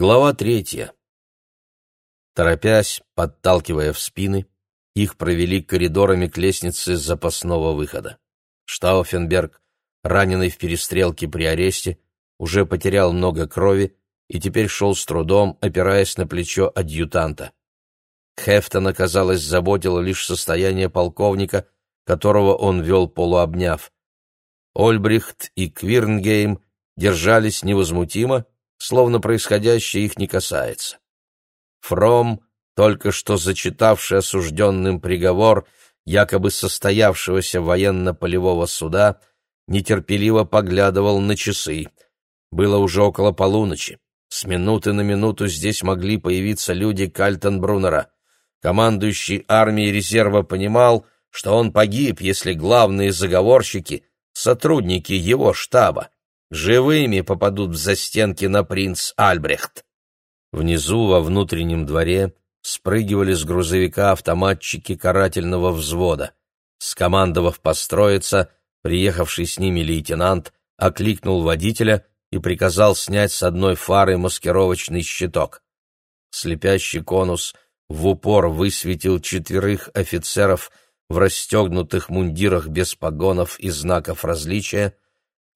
Глава третья. Торопясь, подталкивая в спины, их провели коридорами к лестнице запасного выхода. Штауфенберг, раненый в перестрелке при аресте, уже потерял много крови и теперь шел с трудом, опираясь на плечо адъютанта. Хефтона, казалось, заботило лишь состояние полковника, которого он вел полуобняв. Ольбрихт и Квирнгейм держались невозмутимо, словно происходящее их не касается. Фром, только что зачитавший осужденным приговор якобы состоявшегося военно-полевого суда, нетерпеливо поглядывал на часы. Было уже около полуночи. С минуты на минуту здесь могли появиться люди Кальтенбруннера. Командующий армией резерва понимал, что он погиб, если главные заговорщики — сотрудники его штаба живыми попадут в застенки на принц Альбрехт. Внизу, во внутреннем дворе, спрыгивали с грузовика автоматчики карательного взвода. Скомандовав построиться, приехавший с ними лейтенант окликнул водителя и приказал снять с одной фары маскировочный щиток. Слепящий конус в упор высветил четверых офицеров в расстегнутых мундирах без погонов и знаков различия,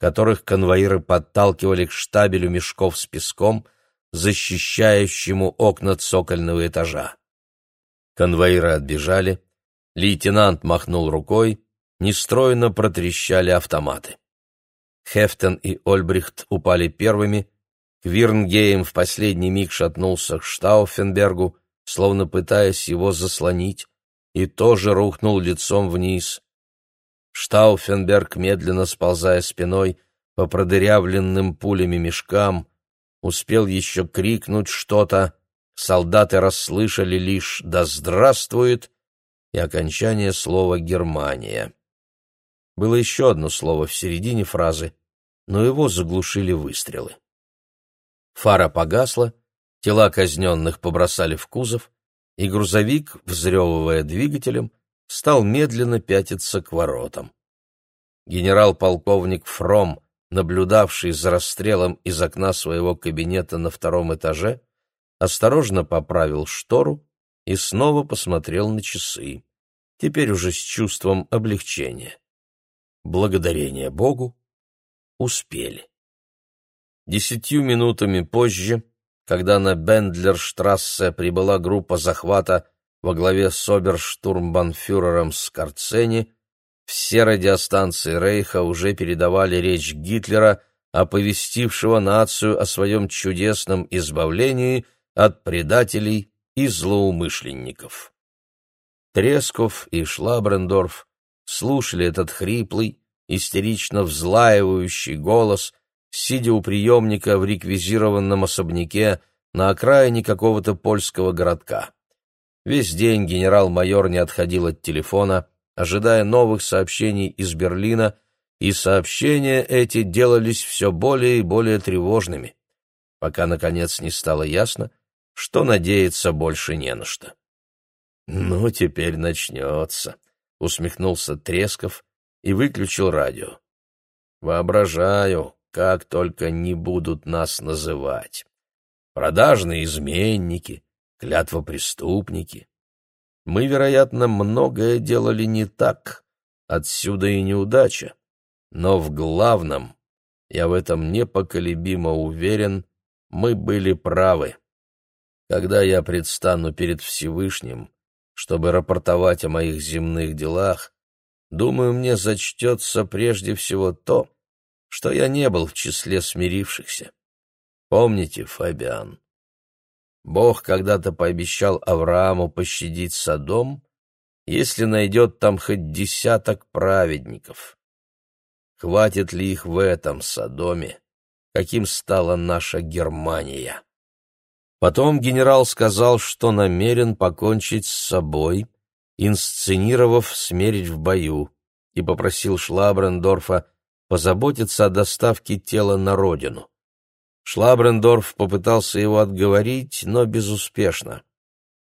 которых конвоиры подталкивали к штабелю мешков с песком, защищающему окна цокольного этажа. Конвоиры отбежали, лейтенант махнул рукой, нестройно протрещали автоматы. Хефтен и Ольбрихт упали первыми, Квирнгейм в последний миг шатнулся к Штауфенбергу, словно пытаясь его заслонить, и тоже рухнул лицом вниз. Штауфенберг, медленно сползая спиной по продырявленным пулями мешкам, успел еще крикнуть что-то, солдаты расслышали лишь «Да здравствует!» и окончание слова «Германия». Было еще одно слово в середине фразы, но его заглушили выстрелы. Фара погасла, тела казненных побросали в кузов, и грузовик, взрёвывая двигателем, стал медленно пятиться к воротам. Генерал-полковник Фром, наблюдавший за расстрелом из окна своего кабинета на втором этаже, осторожно поправил штору и снова посмотрел на часы, теперь уже с чувством облегчения. Благодарение Богу успели. Десятью минутами позже, когда на Бендлерштрассе прибыла группа захвата во главе с оберштурмбанфюрером Скорцени, все радиостанции Рейха уже передавали речь Гитлера, оповестившего нацию о своем чудесном избавлении от предателей и злоумышленников. Тресков и Шлабрендорф слушали этот хриплый, истерично взлаивающий голос, сидя у приемника в реквизированном особняке на окраине какого-то польского городка. Весь день генерал-майор не отходил от телефона, ожидая новых сообщений из Берлина, и сообщения эти делались все более и более тревожными, пока, наконец, не стало ясно, что надеяться больше не на что. «Ну, теперь начнется», — усмехнулся Тресков и выключил радио. «Воображаю, как только не будут нас называть. Продажные изменники, клятвопреступники. Мы, вероятно, многое делали не так, отсюда и неудача. Но в главном, я в этом непоколебимо уверен, мы были правы. Когда я предстану перед Всевышним, чтобы рапортовать о моих земных делах, думаю, мне зачтется прежде всего то, что я не был в числе смирившихся. Помните, Фабиан, Бог когда-то пообещал Аврааму пощадить Содом, если найдет там хоть десяток праведников. Хватит ли их в этом Содоме, каким стала наша Германия? Потом генерал сказал, что намерен покончить с собой, инсценировав смерть в бою, и попросил Шлабрендорфа позаботиться о доставке тела на родину. Шлабрендорф попытался его отговорить, но безуспешно.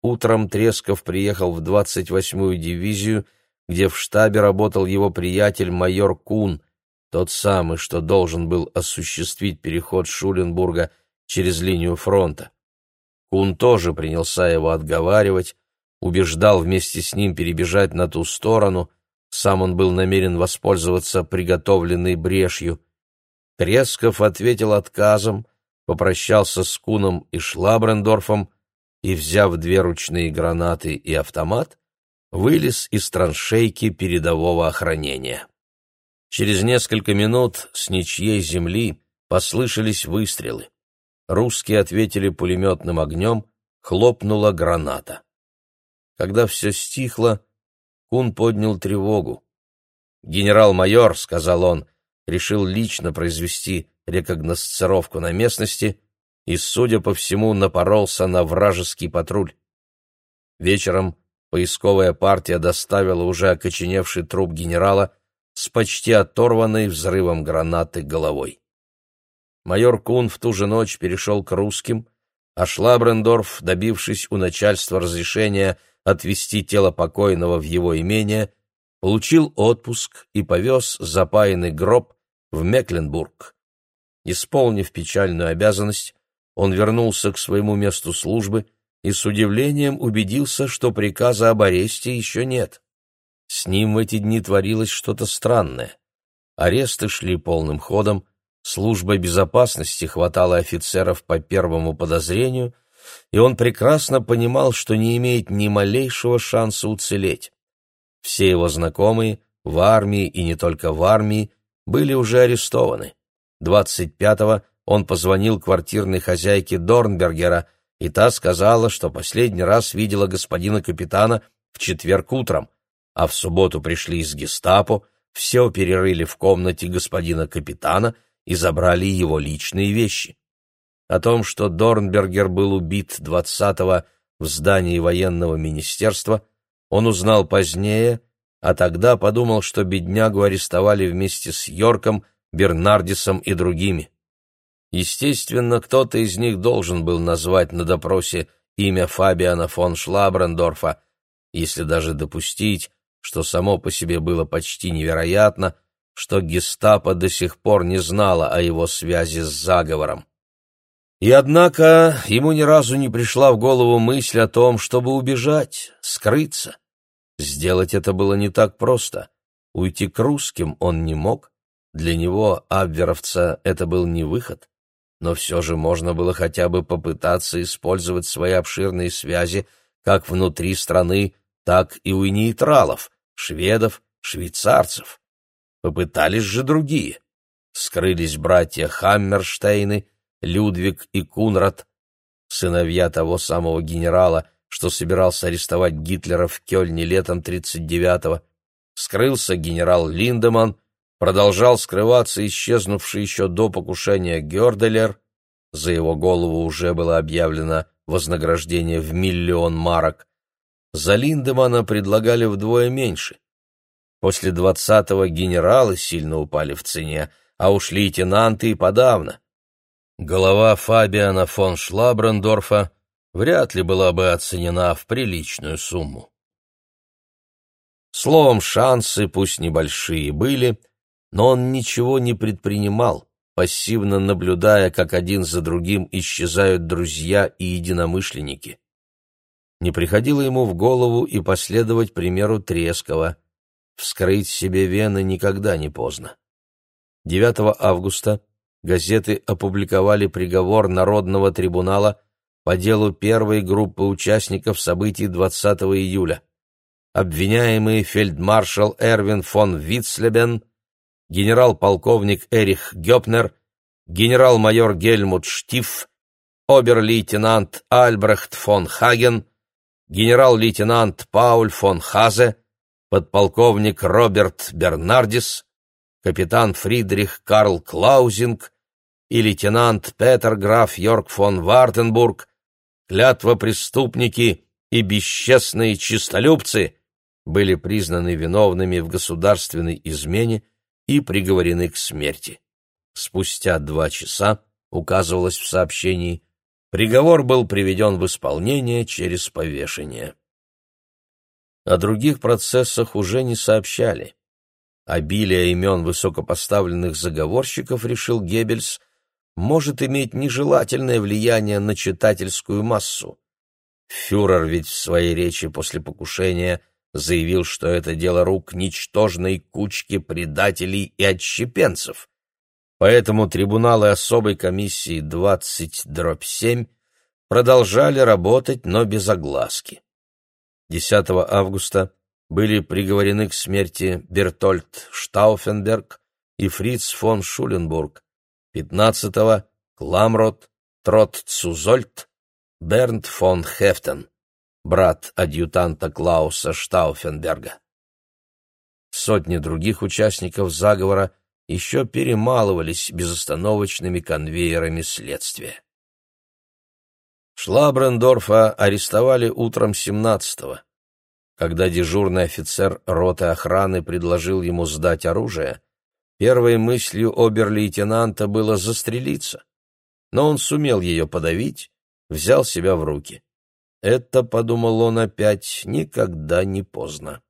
Утром Тресков приехал в 28-ю дивизию, где в штабе работал его приятель майор Кун, тот самый, что должен был осуществить переход Шуленбурга через линию фронта. Кун тоже принялся его отговаривать, убеждал вместе с ним перебежать на ту сторону, сам он был намерен воспользоваться приготовленной брешью. Тресков ответил отказом, попрощался с Куном и Шлабрендорфом и, взяв две ручные гранаты и автомат, вылез из траншейки передового охранения. Через несколько минут с ничьей земли послышались выстрелы. Русские ответили пулеметным огнем, хлопнула граната. Когда все стихло, Кун поднял тревогу. «Генерал-майор», — сказал он, — решил лично произвести рекогносцировку на местности и, судя по всему, напоролся на вражеский патруль. Вечером поисковая партия доставила уже окоченевший труп генерала с почти оторванной взрывом гранаты головой. Майор Кун в ту же ночь перешел к русским, а Шлабрендорф, добившись у начальства разрешения отвезти тело покойного в его имение, получил отпуск и повез запаянный гроб в Мекленбург. Исполнив печальную обязанность, он вернулся к своему месту службы и с удивлением убедился, что приказа об аресте еще нет. С ним в эти дни творилось что-то странное. Аресты шли полным ходом, Служба безопасности хватала офицеров по первому подозрению, и он прекрасно понимал, что не имеет ни малейшего шанса уцелеть. Все его знакомые, в армии и не только в армии, были уже арестованы. 25-го он позвонил квартирной хозяйке Дорнбергера, и та сказала, что последний раз видела господина капитана в четверг утром, а в субботу пришли из гестапо, все перерыли в комнате господина капитана и забрали его личные вещи. О том, что Дорнбергер был убит 20-го в здании военного министерства, он узнал позднее, а тогда подумал, что беднягу арестовали вместе с Йорком, Бернардисом и другими. Естественно, кто-то из них должен был назвать на допросе имя Фабиана фон Шлабрендорфа, если даже допустить, что само по себе было почти невероятно, что гестапо до сих пор не знало о его связи с заговором. И однако ему ни разу не пришла в голову мысль о том, чтобы убежать, скрыться. Сделать это было не так просто. Уйти к русским он не мог. Для него, абверовца, это был не выход. Но все же можно было хотя бы попытаться использовать свои обширные связи как внутри страны, так и у нейтралов, шведов, швейцарцев. Попытались же другие. Скрылись братья Хаммерштейны, Людвиг и Кунрад, сыновья того самого генерала, что собирался арестовать Гитлера в Кёльне летом 39-го. Скрылся генерал Линдеман, продолжал скрываться исчезнувший еще до покушения Гёрделер. За его голову уже было объявлено вознаграждение в миллион марок. За Линдемана предлагали вдвое меньше. После двадцатого генералы сильно упали в цене, а уж лейтенанты и подавно. Голова Фабиана фон Шлабрендорфа вряд ли была бы оценена в приличную сумму. Словом, шансы, пусть небольшие, были, но он ничего не предпринимал, пассивно наблюдая, как один за другим исчезают друзья и единомышленники. Не приходило ему в голову и последовать примеру Трескова. Вскрыть себе вены никогда не поздно. 9 августа газеты опубликовали приговор Народного трибунала по делу первой группы участников событий 20 июля. Обвиняемые фельдмаршал Эрвин фон Витслебен, генерал-полковник Эрих Гёпнер, генерал-майор Гельмут Штиф, обер-лейтенант Альбрехт фон Хаген, генерал-лейтенант Пауль фон Хазе, подполковник Роберт Бернардис, капитан Фридрих Карл Клаузинг и лейтенант Петер граф Йорк фон Вартенбург, клятва преступники и бесчестные чистолюбцы, были признаны виновными в государственной измене и приговорены к смерти. Спустя два часа, указывалось в сообщении, приговор был приведен в исполнение через повешение. О других процессах уже не сообщали. Обилие имен высокопоставленных заговорщиков, решил Геббельс, может иметь нежелательное влияние на читательскую массу. Фюрер ведь в своей речи после покушения заявил, что это дело рук ничтожной кучки предателей и отщепенцев. Поэтому трибуналы особой комиссии 20-7 продолжали работать, но без огласки. 10 августа были приговорены к смерти Бертольд Штауфенберг и Фриц фон Шуленбург, 15-го Кламрот Тротцузольт Бернт фон Хефтен, брат адъютанта Клауса Штауфенберга. Сотни других участников заговора еще перемалывались безостановочными конвейерами следствия. Шлабрендорфа арестовали утром 17-го. Когда дежурный офицер роты охраны предложил ему сдать оружие, первой мыслью обер-лейтенанта было застрелиться. Но он сумел ее подавить, взял себя в руки. Это, подумал он опять, никогда не поздно.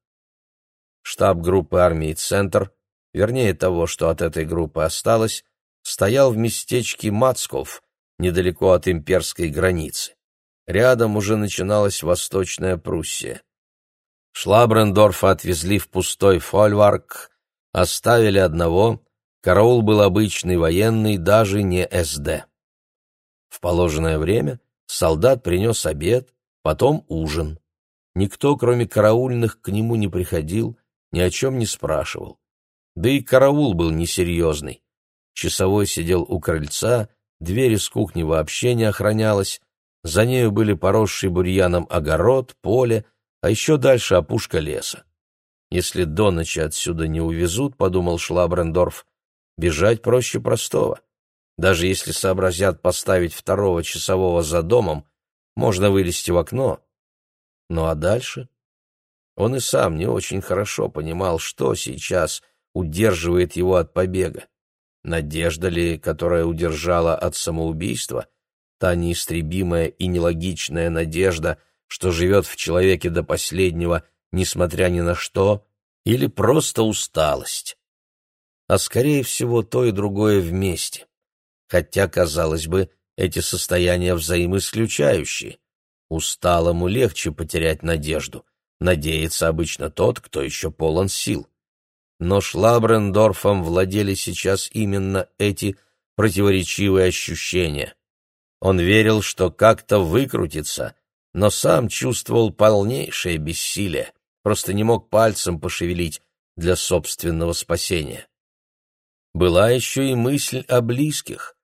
Штаб группы армии «Центр», вернее того, что от этой группы осталось, стоял в местечке Мацков, недалеко от имперской границы. Рядом уже начиналась Восточная Пруссия. Шлабрендорфа отвезли в пустой фольварк, оставили одного, караул был обычный военный, даже не СД. В положенное время солдат принес обед, потом ужин. Никто, кроме караульных, к нему не приходил, ни о чем не спрашивал. Да и караул был несерьезный. Часовой сидел у крыльца, дверь из кухни вообще не охранялась, за нею были поросший бурьяном огород, поле, а еще дальше опушка леса. Если до ночи отсюда не увезут, — подумал Шлабрендорф, — бежать проще простого. Даже если сообразят поставить второго часового за домом, можно вылезти в окно. Ну а дальше? Он и сам не очень хорошо понимал, что сейчас удерживает его от побега. Надежда ли, которая удержала от самоубийства, та неистребимая и нелогичная надежда, что живет в человеке до последнего, несмотря ни на что, или просто усталость? А скорее всего то и другое вместе. Хотя, казалось бы, эти состояния взаимоисключающие. Усталому легче потерять надежду. Надеется обычно тот, кто еще полон сил но Шлабрендорфом владели сейчас именно эти противоречивые ощущения. Он верил, что как-то выкрутится, но сам чувствовал полнейшее бессилие, просто не мог пальцем пошевелить для собственного спасения. Была еще и мысль о близких.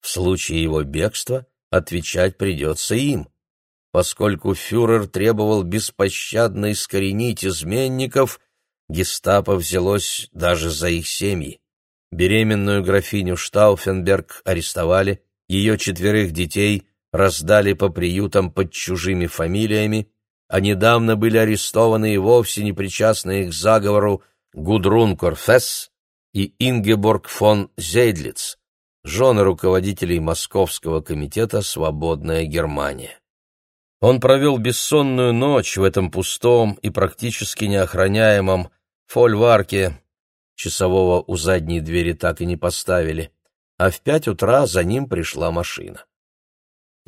В случае его бегства отвечать придется им. Поскольку фюрер требовал беспощадно искоренить изменников – Гестапо взялось даже за их семьи. Беременную графиню Штауфенберг арестовали, ее четверых детей раздали по приютам под чужими фамилиями, а недавно были арестованы и вовсе не причастные к заговору Гудрун Корфес и Ингеборг фон Зейдлиц, жены руководителей Московского комитета «Свободная Германия». Он провел бессонную ночь в этом пустом и практически неохраняемом фольварке. Часового у задней двери так и не поставили, а в пять утра за ним пришла машина.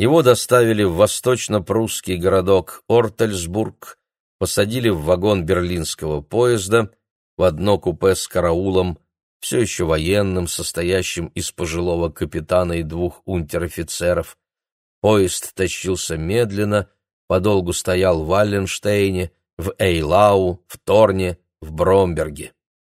Его доставили в восточно-прусский городок Ортельсбург, посадили в вагон берлинского поезда, в одно купе с караулом, все еще военным, состоящим из пожилого капитана и двух унтер-офицеров. Поезд тащился медленно, подолгу стоял в Валленштейне, в Эйлау, в Торне, в Бромберге.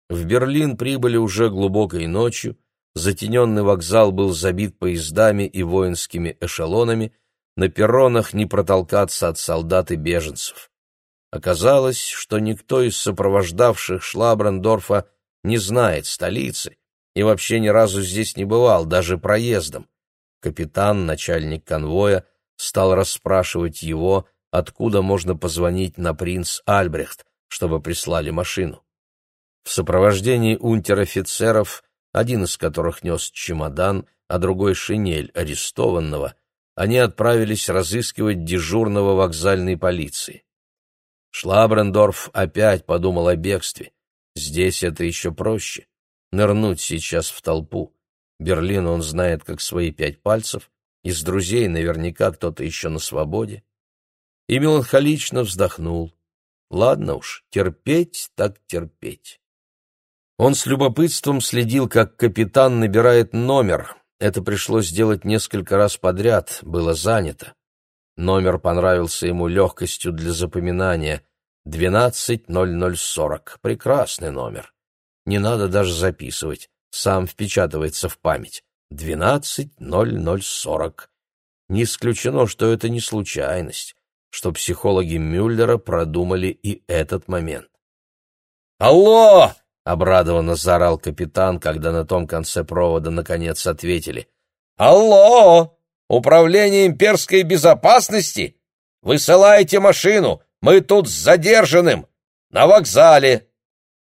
В Берлин прибыли уже глубокой ночью, затененный вокзал был забит поездами и воинскими эшелонами, на перронах не протолкаться от солдат и беженцев. Оказалось, что никто из сопровождавших Шлабрендорфа не знает столицы и вообще ни разу здесь не бывал, даже проездом. Капитан, начальник конвоя, стал расспрашивать его, откуда можно позвонить на принц Альбрехт, чтобы прислали машину. В сопровождении унтер-офицеров, один из которых нес чемодан, а другой шинель арестованного, они отправились разыскивать дежурного вокзальной полиции. Шлабрендорф опять подумал о бегстве. Здесь это еще проще. Нырнуть сейчас в толпу. Берлин он знает как свои пять пальцев, из друзей наверняка кто-то еще на свободе. И меланхолично вздохнул. Ладно уж, терпеть так терпеть. Он с любопытством следил, как капитан набирает номер. Это пришлось сделать несколько раз подряд, было занято. Номер понравился ему легкостью для запоминания. 120040. Прекрасный номер. Не надо даже записывать, сам впечатывается в память. 120040. Не исключено, что это не случайность, что психологи Мюллера продумали и этот момент. «Алло!» — обрадованно заорал капитан, когда на том конце провода наконец ответили. «Алло! Управление имперской безопасности? Высылайте машину! Мы тут с задержанным! На вокзале!»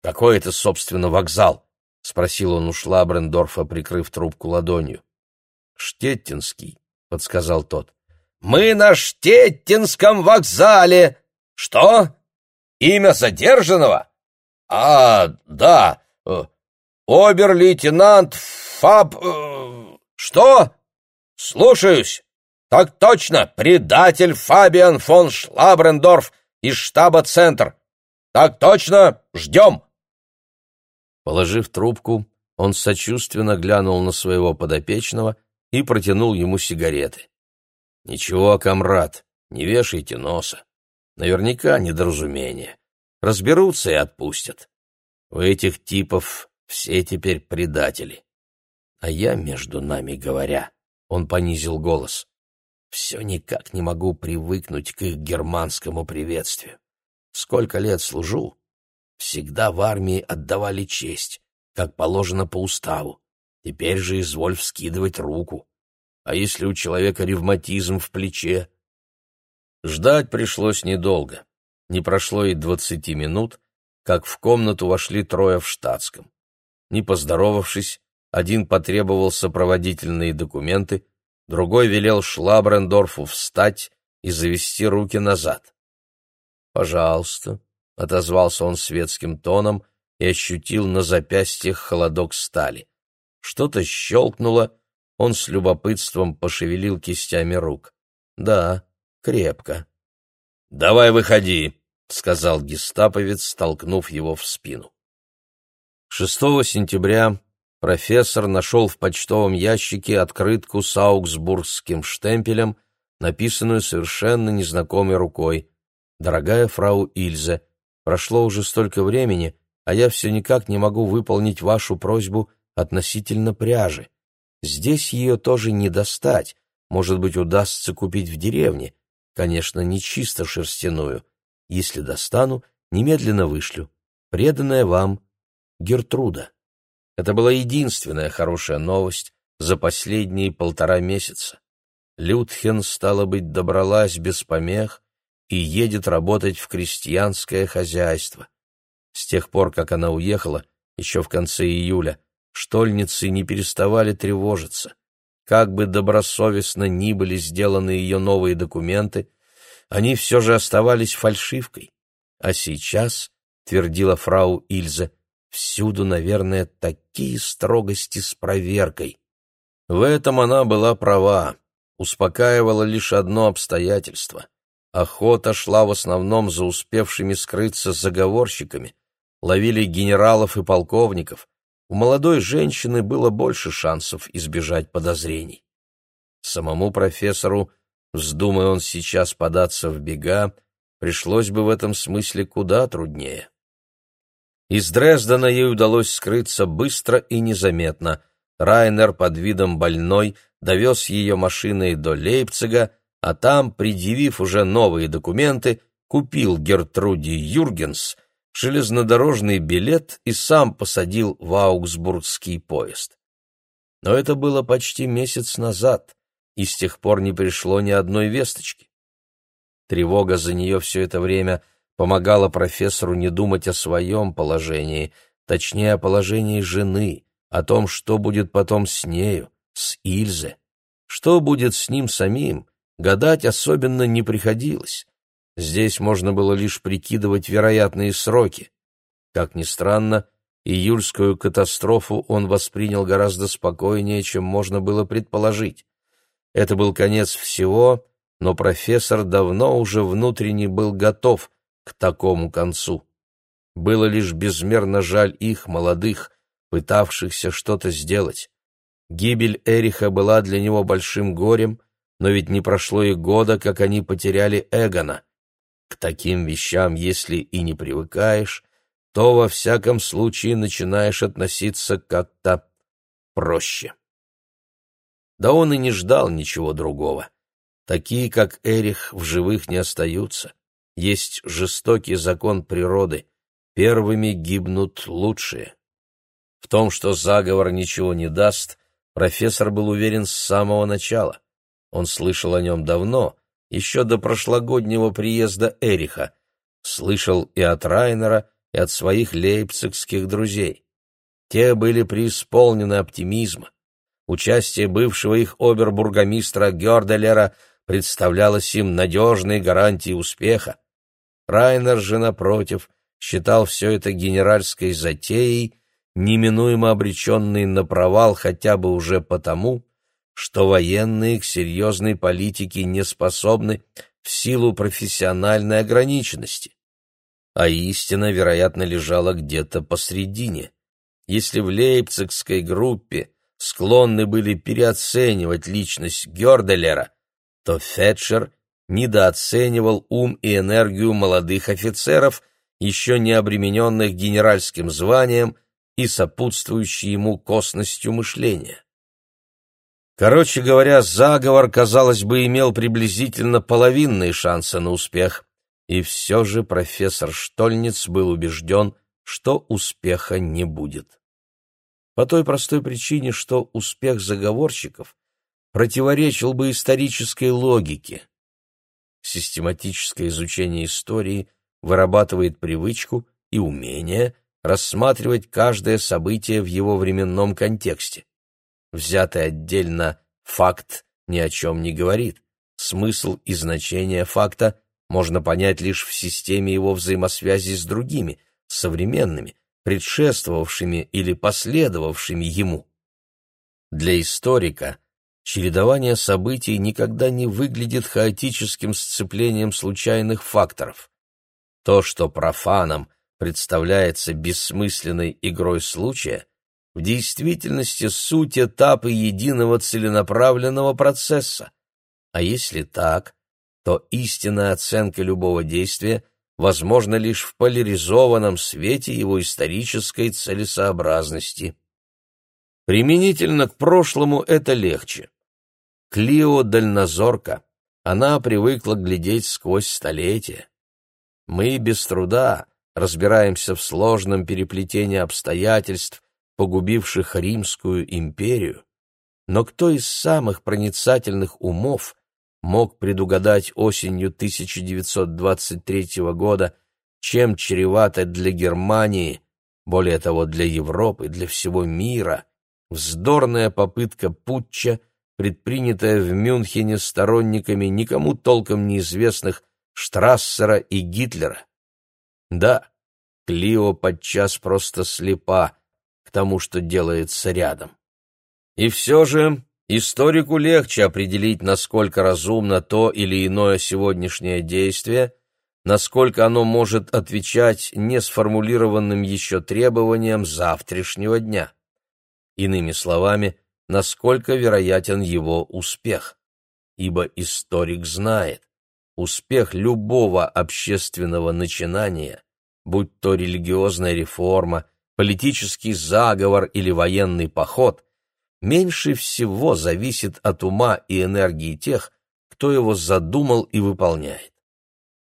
«Какой это, собственно, вокзал?» — спросил он у Шлабрендорфа, прикрыв трубку ладонью. «Штеттинский», — подсказал тот. «Мы на Штеттинском вокзале! Что? Имя задержанного? А, да, э, обер-лейтенант Фаб... Э, что? Слушаюсь. Так точно, предатель Фабиан фон Шлабрендорф из штаба «Центр». Так точно, ждем. Положив трубку, он сочувственно глянул на своего подопечного и протянул ему сигареты. «Ничего, комрад, не вешайте носа. Наверняка недоразумение. Разберутся и отпустят. У этих типов все теперь предатели. А я, между нами говоря, он понизил голос, все никак не могу привыкнуть к их германскому приветствию. Сколько лет служу, Всегда в армии отдавали честь, как положено по уставу. Теперь же изволь вскидывать руку. А если у человека ревматизм в плече? Ждать пришлось недолго. Не прошло и двадцати минут, как в комнату вошли трое в штатском. Не поздоровавшись, один потребовал сопроводительные документы, другой велел Шлабрендорфу встать и завести руки назад. «Пожалуйста», — отозвался он светским тоном и ощутил на запястьях холодок стали. Что-то щелкнуло, он с любопытством пошевелил кистями рук. «Да, крепко». «Давай выходи», — сказал гестаповец, столкнув его в спину. 6 сентября профессор нашел в почтовом ящике открытку с аугсбургским штемпелем, написанную совершенно незнакомой рукой. «Дорогая фрау Ильзе, Прошло уже столько времени, а я все никак не могу выполнить вашу просьбу относительно пряжи. Здесь ее тоже не достать, может быть, удастся купить в деревне. Конечно, не чисто шерстяную. Если достану, немедленно вышлю. Преданная вам Гертруда. Это была единственная хорошая новость за последние полтора месяца. Лютхен, стало быть, добралась без помех, и едет работать в крестьянское хозяйство. С тех пор, как она уехала, еще в конце июля, штольницы не переставали тревожиться. Как бы добросовестно ни были сделаны ее новые документы, они все же оставались фальшивкой. А сейчас, твердила фрау Ильзе, всюду, наверное, такие строгости с проверкой. В этом она была права, успокаивало лишь одно обстоятельство. Охота шла в основном за успевшими скрыться заговорщиками, ловили генералов и полковников. У молодой женщины было больше шансов избежать подозрений. Самому профессору, вздумая он сейчас податься в бега, пришлось бы в этом смысле куда труднее. Из Дрездена ей удалось скрыться быстро и незаметно. Райнер под видом больной довез ее машиной до Лейпцига, а там, предъявив уже новые документы, купил Гертруде Юргенс железнодорожный билет и сам посадил в Аугсбургский поезд. Но это было почти месяц назад, и с тех пор не пришло ни одной весточки. Тревога за нее все это время помогала профессору не думать о своем положении, точнее о положении жены, о том, что будет потом с нею, с Ильзе, что будет с ним самим, Гадать особенно не приходилось. Здесь можно было лишь прикидывать вероятные сроки. Как ни странно, июльскую катастрофу он воспринял гораздо спокойнее, чем можно было предположить. Это был конец всего, но профессор давно уже внутренне был готов к такому концу. Было лишь безмерно жаль их, молодых, пытавшихся что-то сделать. Гибель Эриха была для него большим горем, но ведь не прошло и года, как они потеряли Эгона. К таким вещам, если и не привыкаешь, то во всяком случае начинаешь относиться как-то проще. Да он и не ждал ничего другого. Такие, как Эрих, в живых не остаются. Есть жестокий закон природы. Первыми гибнут лучшие. В том, что заговор ничего не даст, профессор был уверен с самого начала. Он слышал о нем давно, еще до прошлогоднего приезда Эриха. Слышал и от Райнера, и от своих лейпцигских друзей. Те были преисполнены оптимизма. Участие бывшего их обербургомистра Гёрделера представлялось им надежной гарантией успеха. Райнер же, напротив, считал все это генеральской затеей, неминуемо обреченной на провал хотя бы уже потому, что военные к серьезной политике не способны в силу профессиональной ограниченности а истина, вероятно, лежала где-то посредине. Если в лейпцигской группе склонны были переоценивать личность Гёрделера, то Фетчер недооценивал ум и энергию молодых офицеров, еще не обремененных генеральским званием и сопутствующей ему косностью мышления. Короче говоря, заговор, казалось бы, имел приблизительно половинные шансы на успех. И все же профессор Штольниц был убежден, что успеха не будет. По той простой причине, что успех заговорщиков противоречил бы исторической логике. Систематическое изучение истории вырабатывает привычку и умение рассматривать каждое событие в его временном контексте. Взятый отдельно факт ни о чем не говорит. Смысл и значение факта можно понять лишь в системе его взаимосвязи с другими, современными, предшествовавшими или последовавшими ему. Для историка чередование событий никогда не выглядит хаотическим сцеплением случайных факторов. То, что профанам представляется бессмысленной игрой случая, в действительности суть этапы единого целенаправленного процесса. А если так, то истинная оценка любого действия возможна лишь в поляризованном свете его исторической целесообразности. Применительно к прошлому это легче. Клио дальнозорка, она привыкла глядеть сквозь столетия. Мы без труда разбираемся в сложном переплетении обстоятельств, погубивших Римскую империю, но кто из самых проницательных умов мог предугадать осенью 1923 года, чем чревато для Германии, более того, для Европы, для всего мира, вздорная попытка путча, предпринятая в Мюнхене сторонниками никому толком неизвестных Штрассера и Гитлера. Да, Клио подчас просто слепа тому, что делается рядом. И все же Историку легче определить, насколько разумно то или иное сегодняшнее действие, насколько оно может отвечать несформулированным еще требованиям завтрашнего дня. Иными словами, насколько вероятен его успех. Ибо историк знает, успех любого общественного начинания, будь то религиозная реформа, политический заговор или военный поход – меньше всего зависит от ума и энергии тех, кто его задумал и выполняет.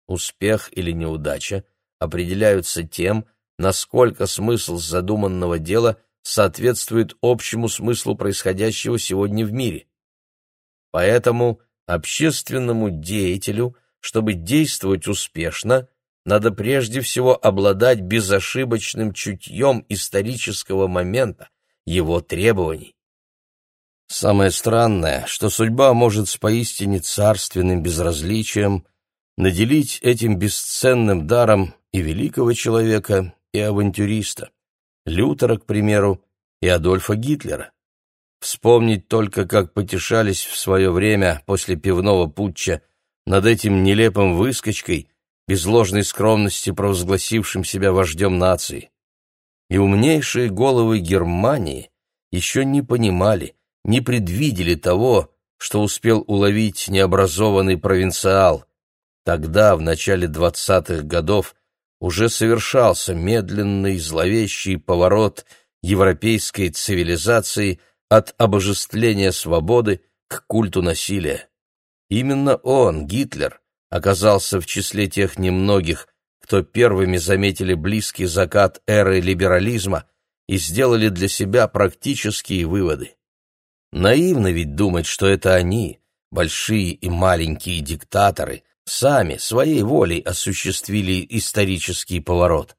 Успех или неудача определяются тем, насколько смысл задуманного дела соответствует общему смыслу происходящего сегодня в мире. Поэтому общественному деятелю, чтобы действовать успешно, надо прежде всего обладать безошибочным чутьем исторического момента, его требований. Самое странное, что судьба может с поистине царственным безразличием наделить этим бесценным даром и великого человека, и авантюриста. Лютера, к примеру, и Адольфа Гитлера. Вспомнить только, как потешались в свое время после пивного путча над этим нелепым выскочкой, без ложной скромности провозгласившим себя вождем нации. И умнейшие головы Германии еще не понимали, не предвидели того, что успел уловить необразованный провинциал. Тогда, в начале двадцатых годов, уже совершался медленный зловещий поворот европейской цивилизации от обожествления свободы к культу насилия. Именно он, Гитлер, оказался в числе тех немногих, кто первыми заметили близкий закат эры либерализма и сделали для себя практические выводы. Наивно ведь думать, что это они, большие и маленькие диктаторы, сами своей волей осуществили исторический поворот.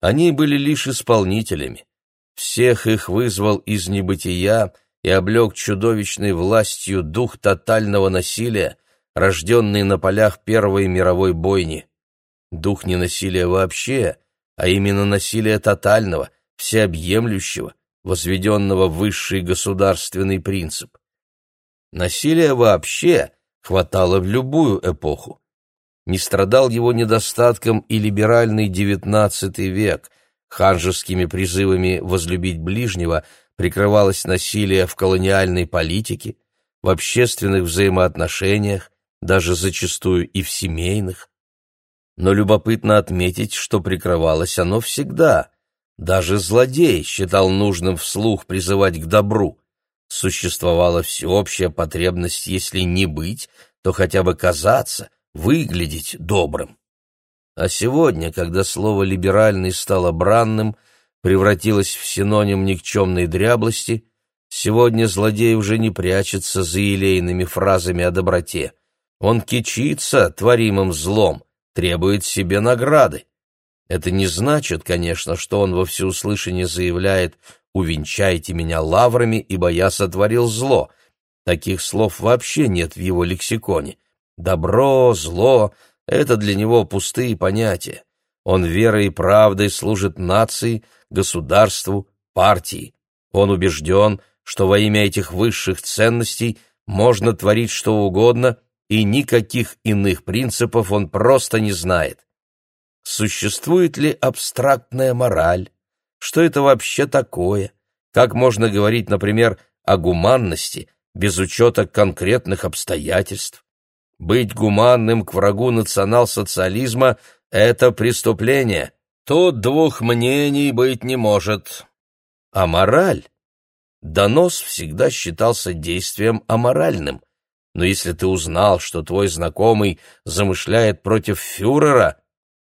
Они были лишь исполнителями. Всех их вызвал из небытия и облег чудовищной властью дух тотального насилия, рожденный на полях Первой мировой бойни. Дух не насилия вообще, а именно насилия тотального, всеобъемлющего, возведенного в высший государственный принцип. Насилия вообще хватало в любую эпоху. Не страдал его недостатком и либеральный XIX век, ханжескими призывами возлюбить ближнего прикрывалось насилие в колониальной политике, в общественных взаимоотношениях, даже зачастую и в семейных. Но любопытно отметить, что прикрывалось оно всегда. Даже злодей считал нужным вслух призывать к добру. Существовала всеобщая потребность, если не быть, то хотя бы казаться, выглядеть добрым. А сегодня, когда слово «либеральный» стало бранным, превратилось в синоним никчемной дряблости, сегодня злодей уже не прячется за елейными фразами о доброте. Он кичится творимым злом, требует себе награды. Это не значит, конечно, что он во всеуслышание заявляет «увенчайте меня лаврами, ибо я сотворил зло». Таких слов вообще нет в его лексиконе. Добро, зло — это для него пустые понятия. Он верой и правдой служит нации, государству, партии. Он убежден, что во имя этих высших ценностей можно творить что угодно — и никаких иных принципов он просто не знает. Существует ли абстрактная мораль? Что это вообще такое? Как можно говорить, например, о гуманности без учета конкретных обстоятельств? Быть гуманным к врагу национал-социализма – это преступление. Тут двух мнений быть не может. А мораль? Донос всегда считался действием аморальным – но если ты узнал, что твой знакомый замышляет против фюрера,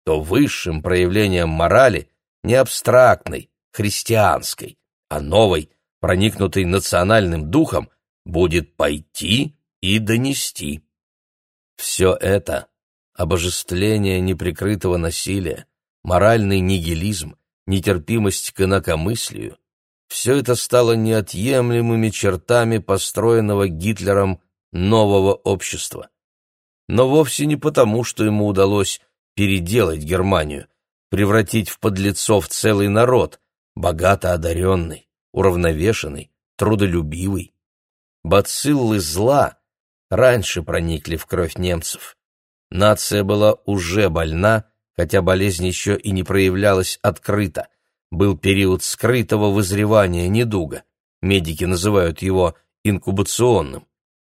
то высшим проявлением морали не абстрактной, христианской, а новой, проникнутой национальным духом, будет пойти и донести. Все это — обожествление неприкрытого насилия, моральный нигилизм, нетерпимость к инакомыслию — все это стало неотъемлемыми чертами построенного Гитлером нового общества. Но вовсе не потому, что ему удалось переделать Германию, превратить в подлецов целый народ, богато одаренный, уравновешенный, трудолюбивый. Бациллы зла раньше проникли в кровь немцев. Нация была уже больна, хотя болезнь еще и не проявлялась открыто. Был период скрытого вызревания недуга. Медики называют его инкубационным.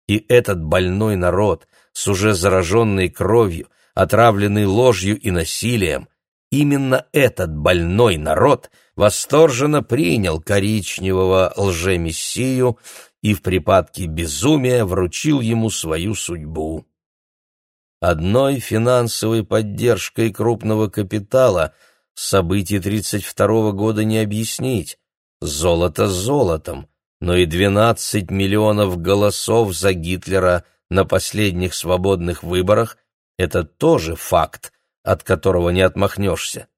И этот больной народ, с уже зараженной кровью, отравленный ложью и насилием, именно этот больной народ восторженно принял коричневого лжемессию и в припадке безумия вручил ему свою судьбу. Одной финансовой поддержкой крупного капитала событий 32 года не объяснить. Золото золотом, но и 12 миллионов голосов за Гитлера на последних свободных выборах – это тоже факт, от которого не отмахнешься.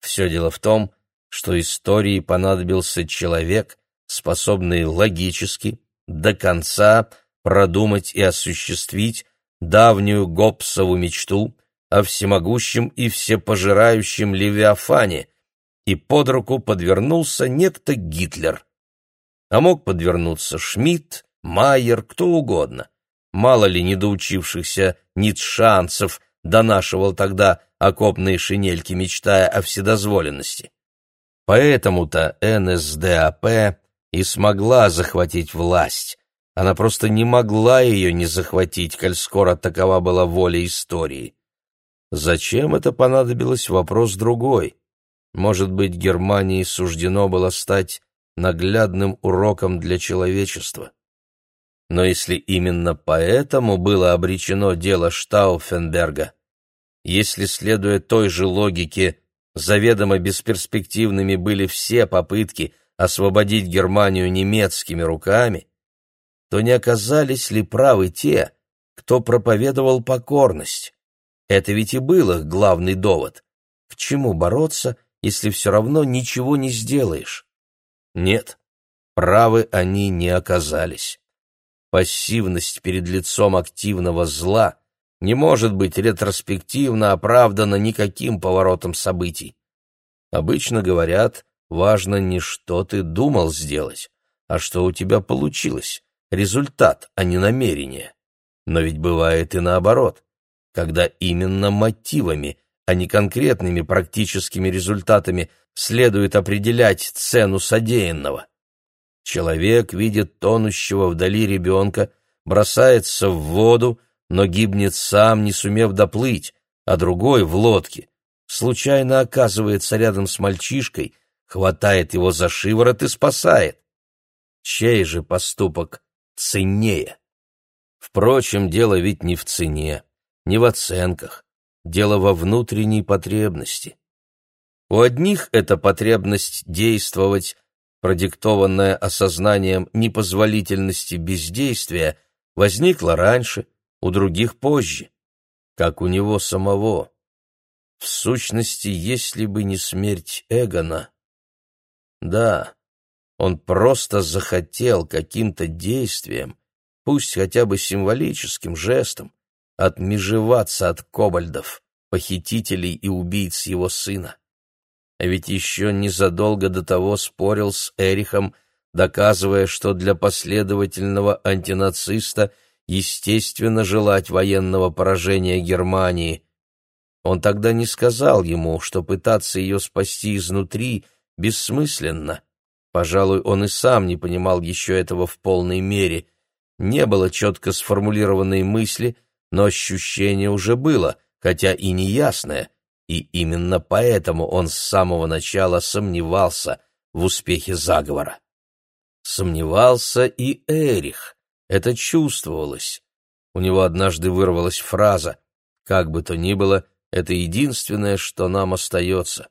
Все дело в том, что истории понадобился человек, способный логически, до конца продумать и осуществить давнюю Гоббсову мечту о всемогущем и всепожирающем Левиафане, и под руку подвернулся некто Гитлер. А мог подвернуться Шмидт, Майер, кто угодно. Мало ли недоучившихся ницшанцев донашивал тогда окопные шинельки, мечтая о вседозволенности. Поэтому-то НСДАП и смогла захватить власть. Она просто не могла ее не захватить, коль скоро такова была воля истории. Зачем это понадобилось, вопрос другой. Может быть, Германии суждено было стать наглядным уроком для человечества. Но если именно поэтому было обречено дело Штауфенберга, если, следуя той же логике, заведомо бесперспективными были все попытки освободить Германию немецкими руками, то не оказались ли правы те, кто проповедовал покорность? Это ведь и был их главный довод. К чему бороться, если все равно ничего не сделаешь? Нет, правы они не оказались. Пассивность перед лицом активного зла не может быть ретроспективно оправдана никаким поворотом событий. Обычно говорят, важно не что ты думал сделать, а что у тебя получилось, результат, а не намерение. Но ведь бывает и наоборот, когда именно мотивами, а не конкретными практическими результатами следует определять цену содеянного. Человек видит тонущего вдали ребенка, бросается в воду, но гибнет сам, не сумев доплыть, а другой в лодке. Случайно оказывается рядом с мальчишкой, хватает его за шиворот и спасает. Чей же поступок ценнее? Впрочем, дело ведь не в цене, не в оценках, дело во внутренней потребности. У одних эта потребность действовать, продиктованная осознанием непозволительности бездействия, возникла раньше, у других позже, как у него самого. В сущности, если бы не смерть Эгона... Да, он просто захотел каким-то действием, пусть хотя бы символическим жестом, отмежеваться от кобальдов, похитителей и убийц его сына. А ведь еще незадолго до того спорил с Эрихом, доказывая, что для последовательного антинациста естественно желать военного поражения Германии. Он тогда не сказал ему, что пытаться ее спасти изнутри бессмысленно. Пожалуй, он и сам не понимал еще этого в полной мере. Не было четко сформулированной мысли, но ощущение уже было, хотя и неясное — и именно поэтому он с самого начала сомневался в успехе заговора. Сомневался и Эрих, это чувствовалось. У него однажды вырвалась фраза «Как бы то ни было, это единственное, что нам остается».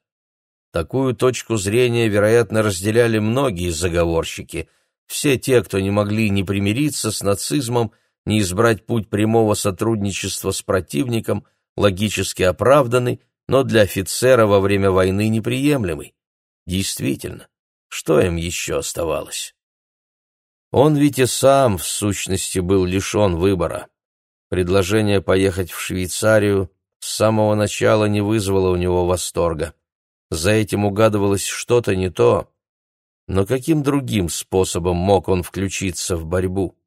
Такую точку зрения, вероятно, разделяли многие заговорщики, все те, кто не могли ни примириться с нацизмом, ни избрать путь прямого сотрудничества с противником, логически оправданный, но для офицера во время войны неприемлемый. Действительно, что им еще оставалось? Он ведь и сам, в сущности, был лишен выбора. Предложение поехать в Швейцарию с самого начала не вызвало у него восторга. За этим угадывалось что-то не то. Но каким другим способом мог он включиться в борьбу?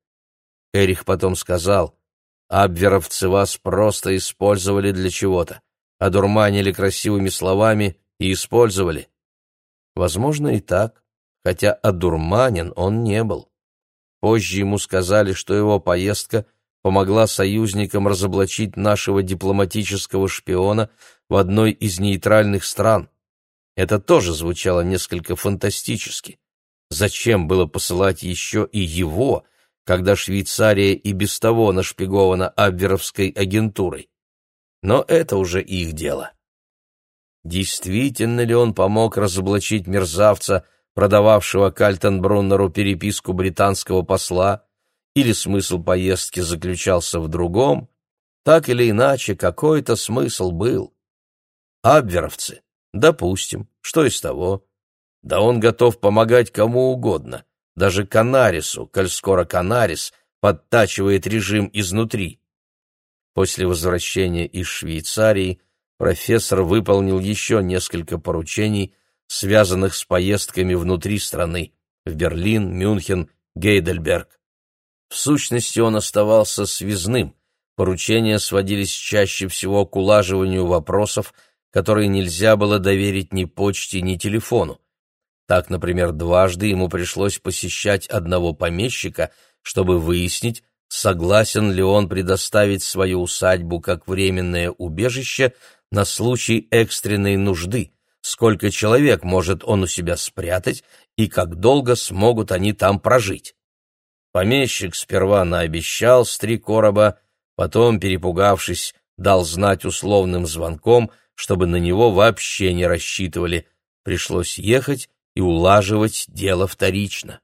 Эрих потом сказал, «Абверовцы вас просто использовали для чего-то одурманили красивыми словами и использовали. Возможно, и так, хотя одурманен он не был. Позже ему сказали, что его поездка помогла союзникам разоблачить нашего дипломатического шпиона в одной из нейтральных стран. Это тоже звучало несколько фантастически. Зачем было посылать еще и его, когда Швейцария и без того нашпигована абверовской агентурой? Но это уже их дело. Действительно ли он помог разоблачить мерзавца, продававшего Кальтенбруннеру переписку британского посла, или смысл поездки заключался в другом, так или иначе, какой-то смысл был. Абверовцы, допустим, что из того? Да он готов помогать кому угодно, даже Канарису, коль скоро Канарис подтачивает режим изнутри. После возвращения из Швейцарии профессор выполнил еще несколько поручений, связанных с поездками внутри страны в Берлин, Мюнхен, Гейдельберг. В сущности, он оставался связным. Поручения сводились чаще всего к улаживанию вопросов, которые нельзя было доверить ни почте, ни телефону. Так, например, дважды ему пришлось посещать одного помещика, чтобы выяснить, согласен ли он предоставить свою усадьбу как временное убежище на случай экстренной нужды, сколько человек может он у себя спрятать и как долго смогут они там прожить. Помещик сперва наобещал с три короба, потом, перепугавшись, дал знать условным звонком, чтобы на него вообще не рассчитывали. Пришлось ехать и улаживать дело вторично.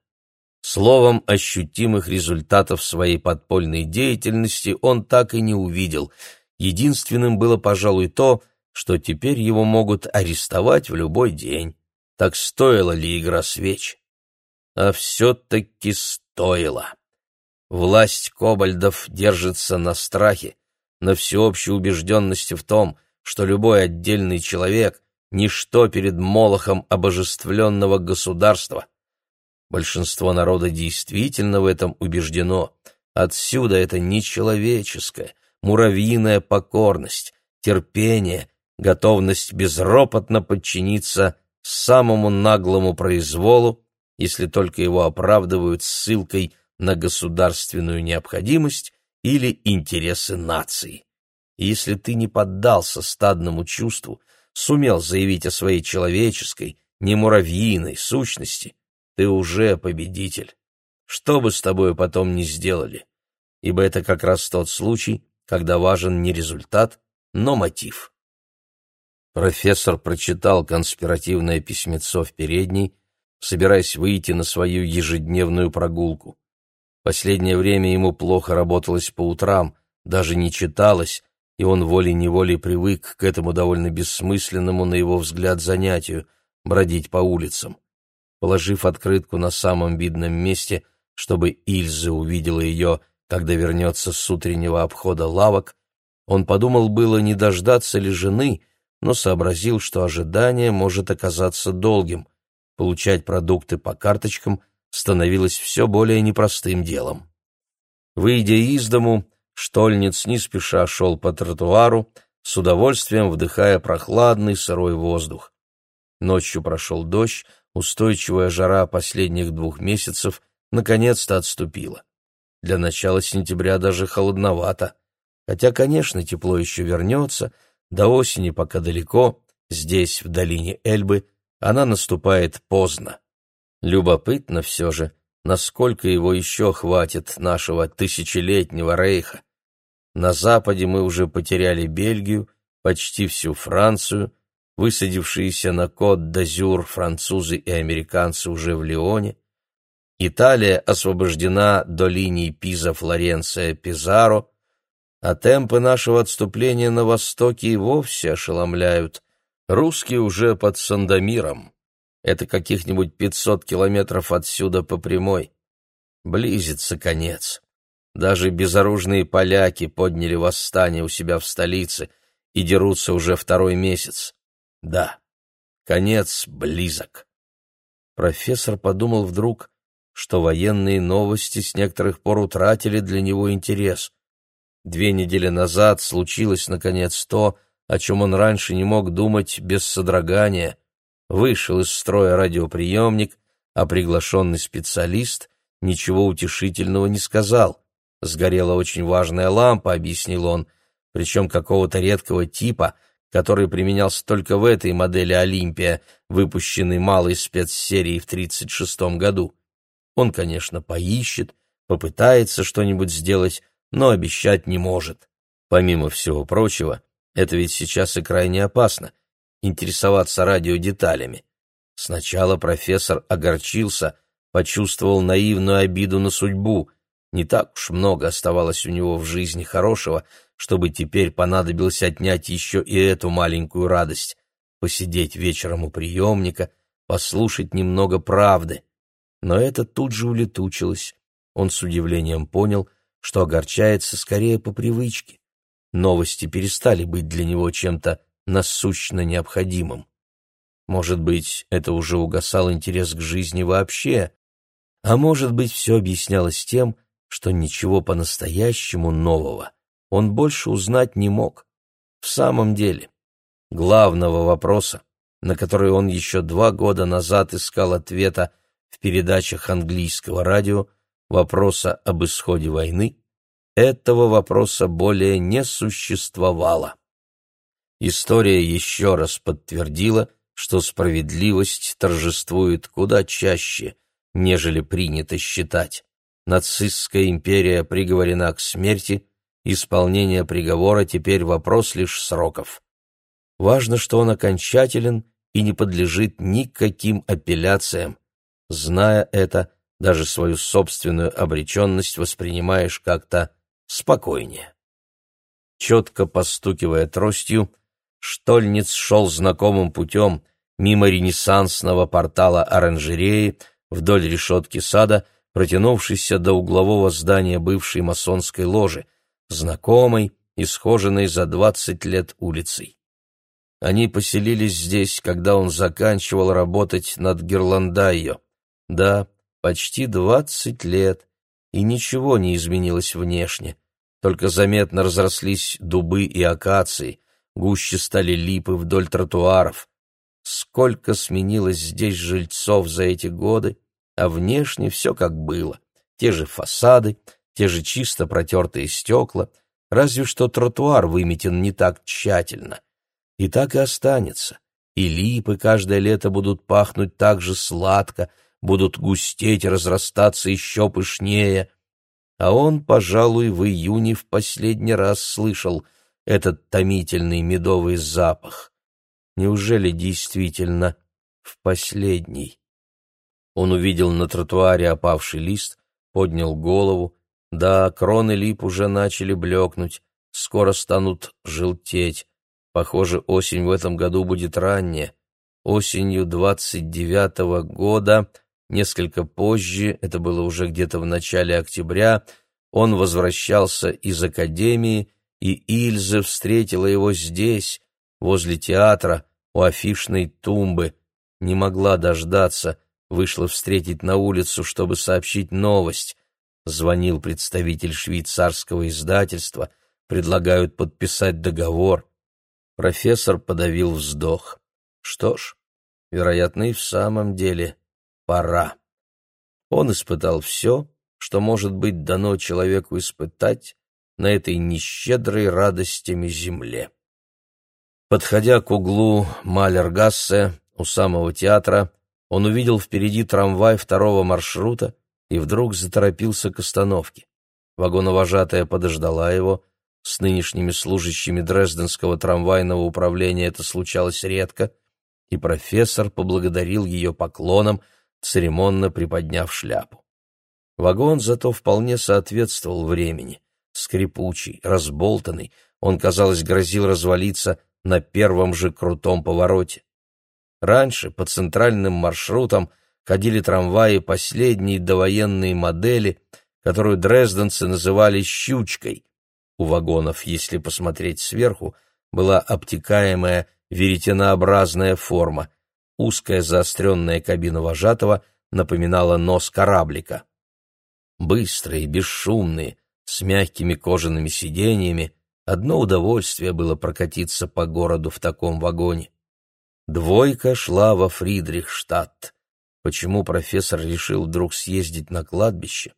Словом, ощутимых результатов своей подпольной деятельности он так и не увидел. Единственным было, пожалуй, то, что теперь его могут арестовать в любой день. Так стоила ли игра свеч? А все-таки стоило. Власть кобальдов держится на страхе, на всеобщей убежденности в том, что любой отдельный человек — ничто перед молохом обожествленного государства. Большинство народа действительно в этом убеждено. Отсюда это нечеловеческая, муравьиная покорность, терпение, готовность безропотно подчиниться самому наглому произволу, если только его оправдывают ссылкой на государственную необходимость или интересы нации. И если ты не поддался стадному чувству, сумел заявить о своей человеческой, не муравьиной сущности, ты уже победитель. Что бы с тобой потом ни сделали, ибо это как раз тот случай, когда важен не результат, но мотив. Профессор прочитал конспиративное письмецо в передней, собираясь выйти на свою ежедневную прогулку. Последнее время ему плохо работалось по утрам, даже не читалось, и он волей-неволей привык к этому довольно бессмысленному, на его взгляд, занятию — бродить по улицам. Положив открытку на самом видном месте, чтобы Ильза увидела ее, когда вернется с утреннего обхода лавок, он подумал было, не дождаться ли жены, но сообразил, что ожидание может оказаться долгим. Получать продукты по карточкам становилось все более непростым делом. Выйдя из дому, Штольниц не спеша шел по тротуару, с удовольствием вдыхая прохладный сырой воздух. Ночью прошел дождь, устойчивая жара последних двух месяцев наконец-то отступила. Для начала сентября даже холодновато. Хотя, конечно, тепло еще вернется, до осени пока далеко, здесь, в долине Эльбы, она наступает поздно. Любопытно все же, насколько его еще хватит нашего тысячелетнего рейха. На западе мы уже потеряли Бельгию, почти всю Францию, высадившиеся на Кот-д'Азюр французы и американцы уже в Лионе. Италия освобождена до линий Пиза-Флоренция-Пизаро, а темпы нашего отступления на востоке и вовсе ошеломляют. Русские уже под Сандомиром. Это каких-нибудь пятьсот километров отсюда по прямой. Близится конец. Даже безоружные поляки подняли восстание у себя в столице и дерутся уже второй месяц. Да, конец близок. Профессор подумал вдруг, что военные новости с некоторых пор утратили для него интерес. Две недели назад случилось, наконец, то, о чем он раньше не мог думать без содрогания. Вышел из строя радиоприемник, а приглашенный специалист ничего утешительного не сказал. Сгорела очень важная лампа, объяснил он, причем какого-то редкого типа, который применялся только в этой модели «Олимпия», выпущенной малой спецсерии в 1936 году. Он, конечно, поищет, попытается что-нибудь сделать, но обещать не может. Помимо всего прочего, это ведь сейчас и крайне опасно — интересоваться радиодеталями. Сначала профессор огорчился, почувствовал наивную обиду на судьбу, не так уж много оставалось у него в жизни хорошего, чтобы теперь понадобилось отнять еще и эту маленькую радость — посидеть вечером у приемника, послушать немного правды. Но это тут же улетучилось. Он с удивлением понял, что огорчается скорее по привычке. Новости перестали быть для него чем-то насущно необходимым. Может быть, это уже угасал интерес к жизни вообще, а может быть, все объяснялось тем, что ничего по-настоящему нового он больше узнать не мог. В самом деле, главного вопроса, на который он еще два года назад искал ответа в передачах английского радио, вопроса об исходе войны, этого вопроса более не существовало. История еще раз подтвердила, что справедливость торжествует куда чаще, нежели принято считать. Нацистская империя приговорена к смерти, исполнение приговора теперь вопрос лишь сроков. Важно, что он окончателен и не подлежит никаким апелляциям. Зная это, даже свою собственную обреченность воспринимаешь как-то спокойнее. Четко постукивая тростью, Штольниц шел знакомым путем мимо ренессансного портала оранжереи вдоль решетки сада, протянувшейся до углового здания бывшей масонской ложи, знакомой и схоженной за двадцать лет улицей. Они поселились здесь, когда он заканчивал работать над Герландайо. Да, почти двадцать лет, и ничего не изменилось внешне. Только заметно разрослись дубы и акации, гуще стали липы вдоль тротуаров. Сколько сменилось здесь жильцов за эти годы, а внешне все как было. Те же фасады, те же чисто протертые стекла, разве что тротуар выметен не так тщательно. И так и останется. И липы каждое лето будут пахнуть так же сладко, будут густеть разрастаться еще пышнее. А он, пожалуй, в июне в последний раз слышал этот томительный медовый запах. Неужели действительно в последний? Он увидел на тротуаре опавший лист, поднял голову, да, кроны лип уже начали блекнуть, скоро станут желтеть. Похоже, осень в этом году будет ранняя. Осенью двадцать девятого года, несколько позже, это было уже где-то в начале октября, он возвращался из академии, и Ильза встретила его здесь, возле театра, у афишной тумбы. Не могла дождаться, вышла встретить на улицу, чтобы сообщить новость. Звонил представитель швейцарского издательства, предлагают подписать договор. Профессор подавил вздох. Что ж, вероятно, и в самом деле пора. Он испытал все, что может быть дано человеку испытать на этой нещедрой радостями земле. Подходя к углу Малергассе у самого театра, он увидел впереди трамвай второго маршрута и вдруг заторопился к остановке. Вагоновожатая подождала его. С нынешними служащими Дрезденского трамвайного управления это случалось редко, и профессор поблагодарил ее поклоном, церемонно приподняв шляпу. Вагон зато вполне соответствовал времени. Скрипучий, разболтанный, он, казалось, грозил развалиться на первом же крутом повороте. Раньше по центральным маршрутам ходили трамваи последней довоенной модели, которую дрезденцы называли «щучкой». У вагонов, если посмотреть сверху, была обтекаемая веретенообразная форма. Узкая заостренная кабина вожатого напоминала нос кораблика. Быстрые, бесшумные, с мягкими кожаными сиденьями, одно удовольствие было прокатиться по городу в таком вагоне. Двойка шла во Фридрихштадт. Почему профессор решил вдруг съездить на кладбище?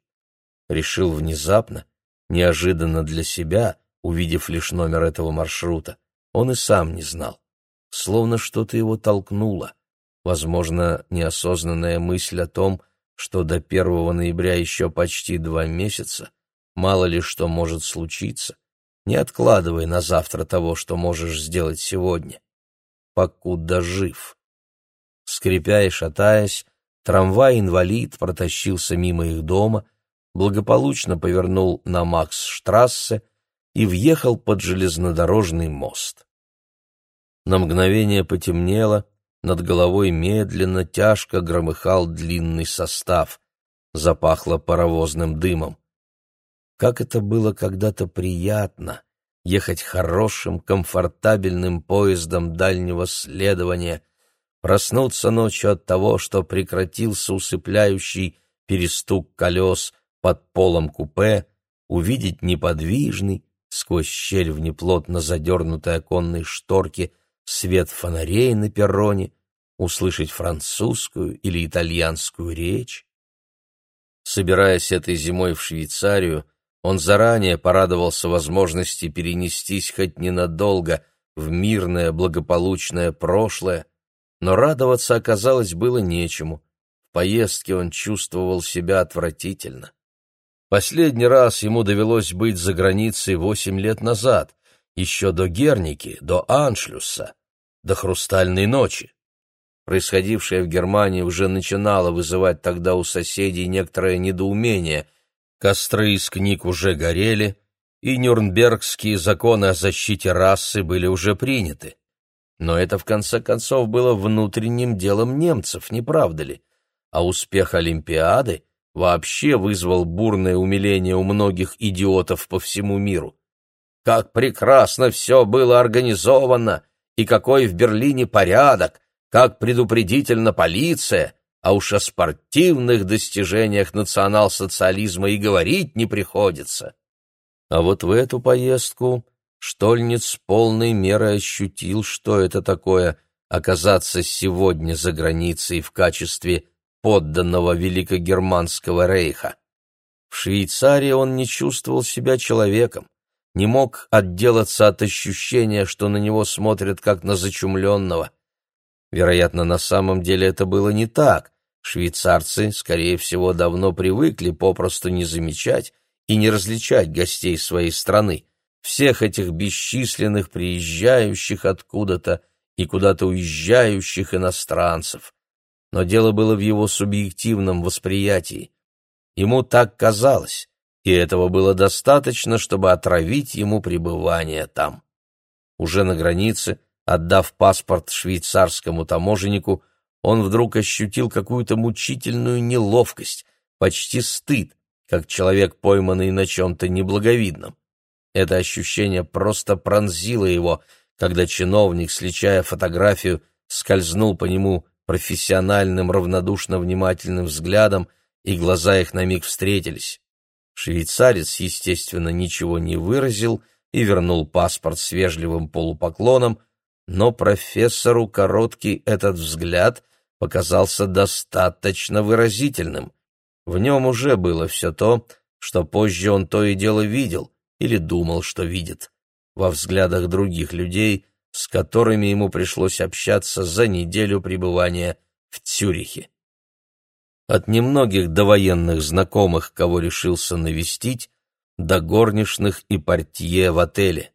Решил внезапно, неожиданно для себя, увидев лишь номер этого маршрута. Он и сам не знал. Словно что-то его толкнуло. Возможно, неосознанная мысль о том, что до 1 ноября еще почти два месяца, мало ли что может случиться. Не откладывай на завтра того, что можешь сделать сегодня покуда жив. Скрипя и шатаясь, трамвай-инвалид протащился мимо их дома, благополучно повернул на Макс-штрассе и въехал под железнодорожный мост. На мгновение потемнело, над головой медленно, тяжко громыхал длинный состав, запахло паровозным дымом. Как это было когда-то приятно ехать хорошим, комфортабельным поездом дальнего следования, проснуться ночью от того, что прекратился усыпляющий перестук колес под полом купе, увидеть неподвижный, сквозь щель в неплотно задернутой оконной шторке, свет фонарей на перроне, услышать французскую или итальянскую речь. Собираясь этой зимой в Швейцарию, он заранее порадовался возможности перенестись хоть ненадолго в мирное благополучное прошлое, но радоваться оказалось было нечему. В поездке он чувствовал себя отвратительно. Последний раз ему довелось быть за границей восемь лет назад, еще до Герники, до Аншлюса, до Хрустальной ночи. Происходившее в Германии уже начинало вызывать тогда у соседей некоторое недоумение. Костры из книг уже горели, и нюрнбергские законы о защите расы были уже приняты. Но это, в конце концов, было внутренним делом немцев, не правда ли? А успех Олимпиады вообще вызвал бурное умиление у многих идиотов по всему миру. Как прекрасно все было организовано, и какой в Берлине порядок, как предупредительна полиция, а уж о спортивных достижениях национал-социализма и говорить не приходится. А вот в эту поездку Штольниц полной мерой ощутил, что это такое оказаться сегодня за границей в качестве подданного Великогерманского рейха. В Швейцарии он не чувствовал себя человеком, не мог отделаться от ощущения, что на него смотрят как на зачумленного. Вероятно, на самом деле это было не так. Швейцарцы, скорее всего, давно привыкли попросту не замечать и не различать гостей своей страны, всех этих бесчисленных приезжающих откуда-то и куда-то уезжающих иностранцев но дело было в его субъективном восприятии. Ему так казалось, и этого было достаточно, чтобы отравить ему пребывание там. Уже на границе, отдав паспорт швейцарскому таможеннику, он вдруг ощутил какую-то мучительную неловкость, почти стыд, как человек, пойманный на чем-то неблаговидном. Это ощущение просто пронзило его, когда чиновник, сличая фотографию, скользнул по нему профессиональным равнодушно внимательным взглядом, и глаза их на миг встретились. Швейцарец, естественно, ничего не выразил и вернул паспорт с вежливым полупоклоном, но профессору короткий этот взгляд показался достаточно выразительным. В нем уже было все то, что позже он то и дело видел или думал, что видит. Во взглядах других людей с которыми ему пришлось общаться за неделю пребывания в Цюрихе. От немногих довоенных знакомых, кого решился навестить, до горничных и портье в отеле.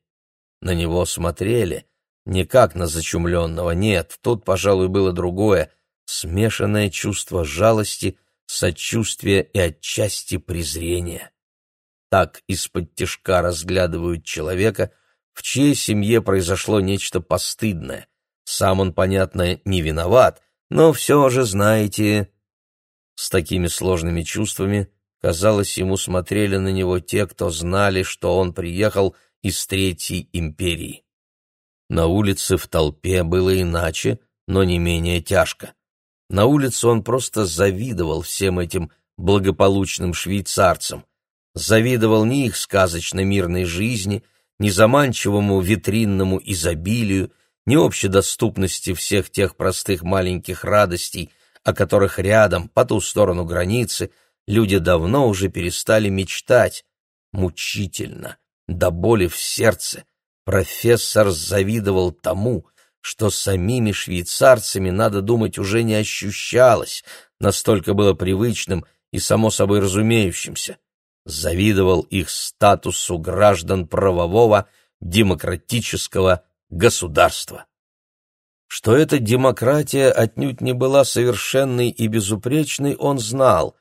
На него смотрели, не как на зачумленного, нет, тут, пожалуй, было другое, смешанное чувство жалости, сочувствия и отчасти презрения. Так из-под тишка разглядывают человека — в чьей семье произошло нечто постыдное. Сам он, понятно, не виноват, но все же, знаете... С такими сложными чувствами, казалось, ему смотрели на него те, кто знали, что он приехал из Третьей империи. На улице в толпе было иначе, но не менее тяжко. На улице он просто завидовал всем этим благополучным швейцарцам. Завидовал не их сказочно-мирной жизни, ни заманчивому витринному изобилию, ни общедоступности всех тех простых маленьких радостей, о которых рядом, по ту сторону границы, люди давно уже перестали мечтать. Мучительно, до боли в сердце, профессор завидовал тому, что самими швейцарцами, надо думать, уже не ощущалось, настолько было привычным и само собой разумеющимся завидовал их статусу граждан правового демократического государства. Что эта демократия отнюдь не была совершенной и безупречной, он знал.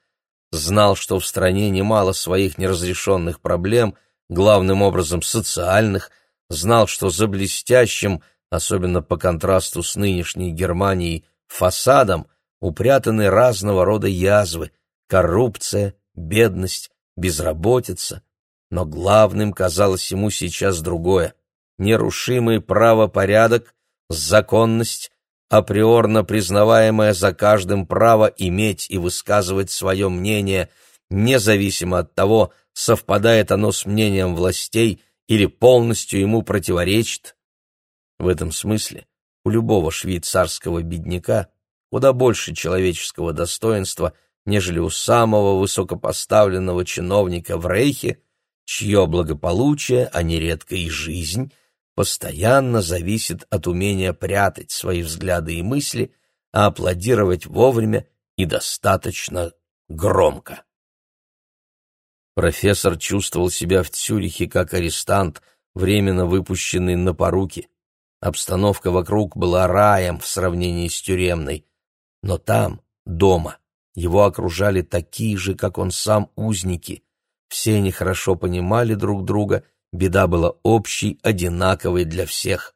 Знал, что в стране немало своих неразрешенных проблем, главным образом социальных, знал, что за блестящим, особенно по контрасту с нынешней Германией, фасадом упрятаны разного рода язвы – коррупция, бедность, безработица, но главным казалось ему сейчас другое — нерушимый правопорядок, законность, априорно признаваемое за каждым право иметь и высказывать свое мнение, независимо от того, совпадает оно с мнением властей или полностью ему противоречит. В этом смысле у любого швейцарского бедняка куда больше человеческого достоинства, нежели у самого высокопоставленного чиновника в Рейхе, чье благополучие, а нередко и жизнь, постоянно зависит от умения прятать свои взгляды и мысли, а аплодировать вовремя и достаточно громко. Профессор чувствовал себя в Цюрихе как арестант, временно выпущенный на поруки. Обстановка вокруг была раем в сравнении с тюремной. Но там, дома, его окружали такие же, как он сам, узники. Все они хорошо понимали друг друга, беда была общей, одинаковой для всех.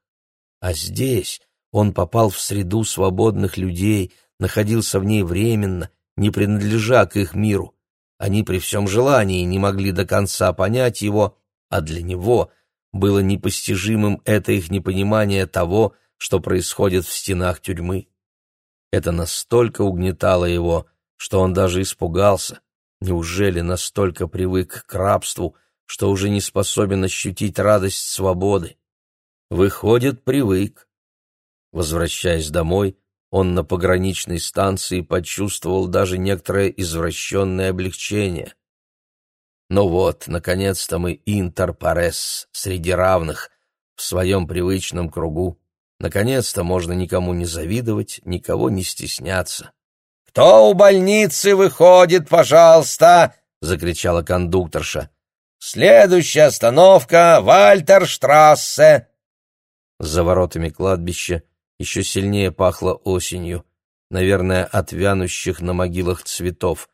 А здесь он попал в среду свободных людей, находился в ней временно, не принадлежа к их миру. Они при всем желании не могли до конца понять его, а для него было непостижимым это их непонимание того, что происходит в стенах тюрьмы. Это настолько угнетало его, что он даже испугался. Неужели настолько привык к рабству, что уже не способен ощутить радость свободы? Выходит, привык. Возвращаясь домой, он на пограничной станции почувствовал даже некоторое извращенное облегчение. Ну вот, наконец-то мы интерпарес среди равных, в своем привычном кругу. Наконец-то можно никому не завидовать, никого не стесняться. «Кто у больницы выходит, пожалуйста?» — закричала кондукторша. «Следующая остановка — Вальтерштрассе!» За воротами кладбища еще сильнее пахло осенью, наверное, от вянущих на могилах цветов.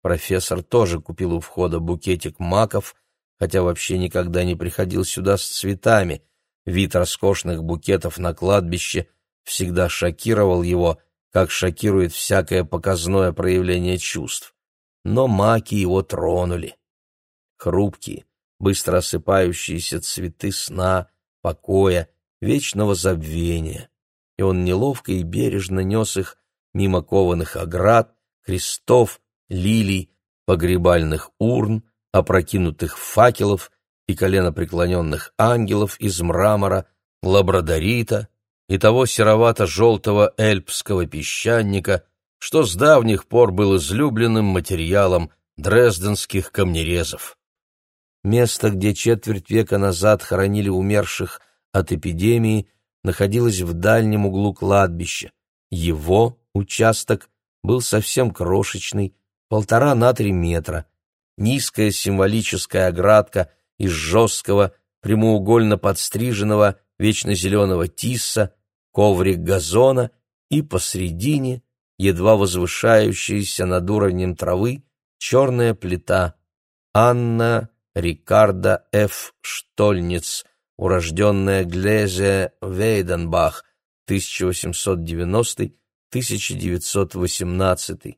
Профессор тоже купил у входа букетик маков, хотя вообще никогда не приходил сюда с цветами. Вид роскошных букетов на кладбище всегда шокировал его, как шокирует всякое показное проявление чувств. Но маки его тронули. Хрупкие, быстро осыпающиеся цветы сна, покоя, вечного забвения и он неловко и бережно нес их мимо кованых оград, крестов, лилий, погребальных урн, опрокинутых факелов и коленопреклоненных ангелов из мрамора, лабрадорита и того серовато-желтого эльпского песчаника, что с давних пор был излюбленным материалом дрезденских камнерезов. Место, где четверть века назад хоронили умерших от эпидемии, находилась в дальнем углу кладбища. Его участок был совсем крошечный, полтора на три метра. Низкая символическая оградка из жесткого, прямоугольно подстриженного, вечно зеленого тисса, коврик газона и посредине, едва возвышающаяся над уровнем травы, черная плита. Анна Рикарда Ф. Штольниц — урожденная Глезе Вейденбах, 1890-1918,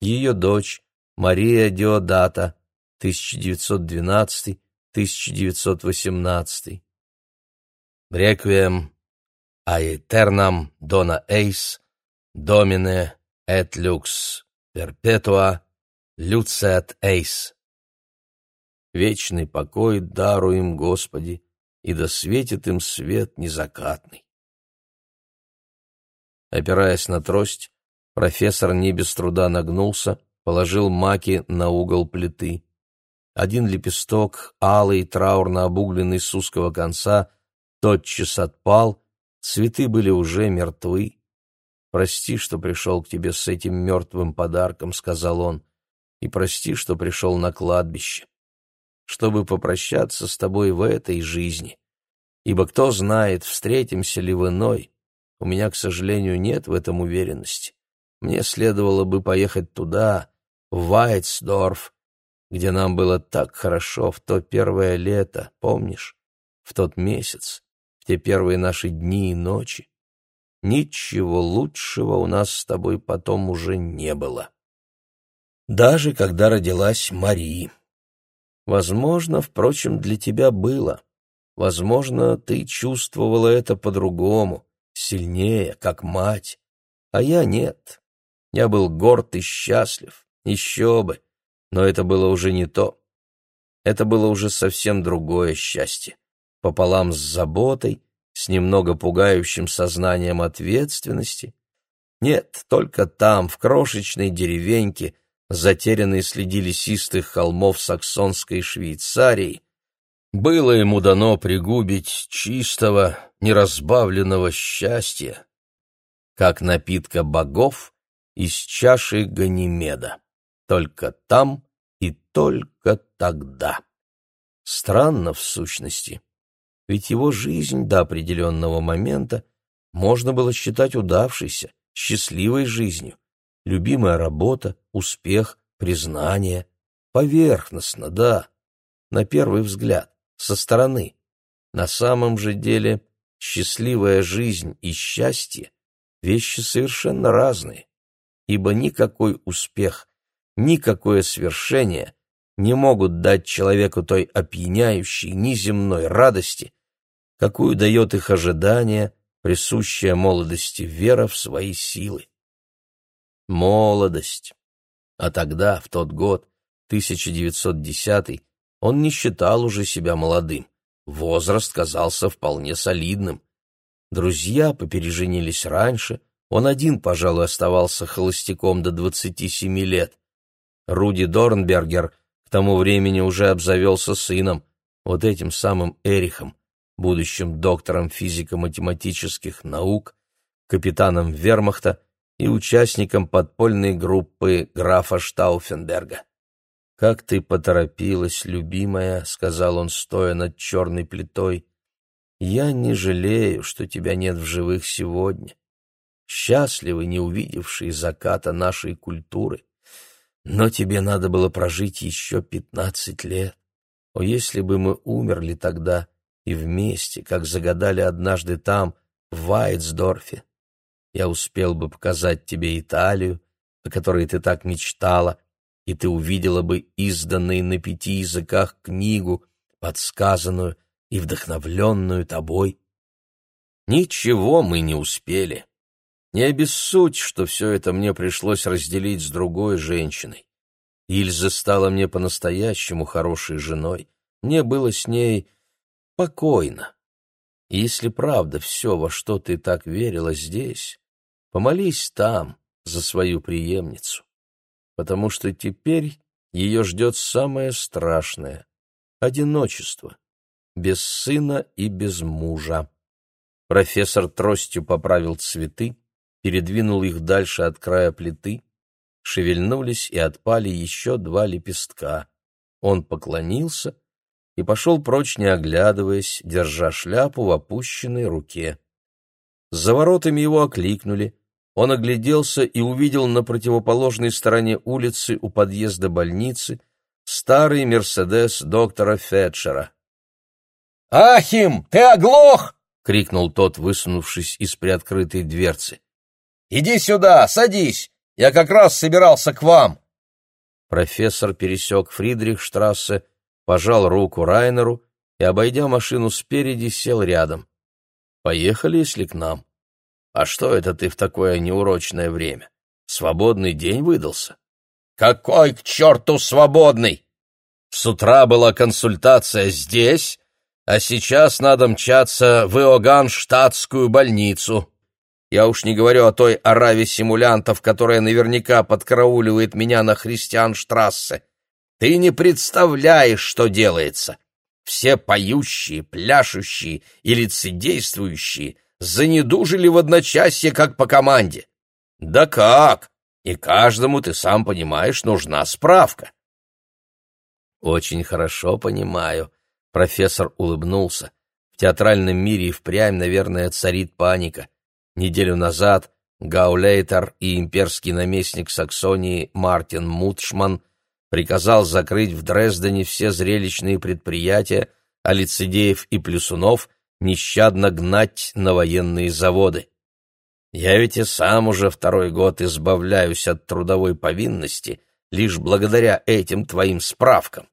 ее дочь Мария Диодата, 1912-1918. Реквием Аэтернам Дона Эйс, Домине et Lux Perpetua Люцет Эйс. Вечный покой даруем, Господи, и да светит им свет незакатный. Опираясь на трость, профессор не без труда нагнулся, положил маки на угол плиты. Один лепесток, алый, траурно обугленный с узкого конца, тотчас отпал, цветы были уже мертвы. «Прости, что пришел к тебе с этим мертвым подарком», — сказал он, — «и прости, что пришел на кладбище чтобы попрощаться с тобой в этой жизни. Ибо кто знает, встретимся ли в иной. У меня, к сожалению, нет в этом уверенности. Мне следовало бы поехать туда, в Вайтсдорф, где нам было так хорошо в то первое лето, помнишь? В тот месяц, те первые наши дни и ночи. Ничего лучшего у нас с тобой потом уже не было. Даже когда родилась Мария. Возможно, впрочем, для тебя было. Возможно, ты чувствовала это по-другому, сильнее, как мать. А я нет. Я был горд и счастлив, еще бы. Но это было уже не то. Это было уже совсем другое счастье. Пополам с заботой, с немного пугающим сознанием ответственности. Нет, только там, в крошечной деревеньке, затерянной среди лесистых холмов саксонской Швейцарии, было ему дано пригубить чистого, неразбавленного счастья, как напитка богов из чаши Ганимеда. Только там и только тогда. Странно в сущности, ведь его жизнь до определенного момента можно было считать удавшейся, счастливой жизнью. Любимая работа, успех, признание. Поверхностно, да, на первый взгляд, со стороны. На самом же деле счастливая жизнь и счастье — вещи совершенно разные, ибо никакой успех, никакое свершение не могут дать человеку той опьяняющей, неземной радости, какую дает их ожидание, присущая молодости вера в свои силы. Молодость. А тогда, в тот год, 1910 он не считал уже себя молодым. Возраст казался вполне солидным. Друзья попереженились раньше, он один, пожалуй, оставался холостяком до 27 лет. Руди Дорнбергер к тому времени уже обзавелся сыном, вот этим самым Эрихом, будущим доктором физико-математических наук, капитаном вермахта и участником подпольной группы графа Штауфенберга. «Как ты поторопилась, любимая», — сказал он, стоя над черной плитой. «Я не жалею, что тебя нет в живых сегодня. Счастливы, не увидевшие заката нашей культуры. Но тебе надо было прожить еще пятнадцать лет. О, если бы мы умерли тогда и вместе, как загадали однажды там, в Вайтсдорфе, я успел бы показать тебе Италию, о которой ты так мечтала, и ты увидела бы изданную на пяти языках книгу, подсказанную и вдохновленную тобой. Ничего мы не успели. Не обессудь, что все это мне пришлось разделить с другой женщиной. Ильза стала мне по-настоящему хорошей женой. Мне было с ней покойно. И если правда все, во что ты так верила здесь, помолись там за свою преемницу, потому что теперь ее ждет самое страшное — одиночество, без сына и без мужа. Профессор тростью поправил цветы, передвинул их дальше от края плиты, шевельнулись и отпали еще два лепестка. Он поклонился и пошел прочь, не оглядываясь, держа шляпу в опущенной руке. За воротами его окликнули. Он огляделся и увидел на противоположной стороне улицы у подъезда больницы старый «Мерседес» доктора Фетчера. «Ахим, ты оглох!» — крикнул тот, высунувшись из приоткрытой дверцы. Иди сюда, садись. Я как раз собирался к вам. Профессор пересек Фридрихштрассе, пожал руку Райнеру и, обойдя машину спереди, сел рядом. Поехали, если к нам. А что это ты в такое неурочное время? Свободный день выдался? Какой к черту свободный? С утра была консультация здесь, а сейчас надо мчаться в Иоганн-штатскую больницу. Я уж не говорю о той ораве симулянтов, которая наверняка подкарауливает меня на Христианштрассе. Ты не представляешь, что делается. Все поющие, пляшущие и лицедействующие занедужили в одночасье, как по команде. Да как? И каждому, ты сам понимаешь, нужна справка. Очень хорошо понимаю. Профессор улыбнулся. В театральном мире и впрямь, наверное, царит паника. Неделю назад Гаулейтер и имперский наместник Саксонии Мартин Мутшман приказал закрыть в Дрездене все зрелищные предприятия, а лицедеев и плюсунов нещадно гнать на военные заводы. Я ведь и сам уже второй год избавляюсь от трудовой повинности лишь благодаря этим твоим справкам.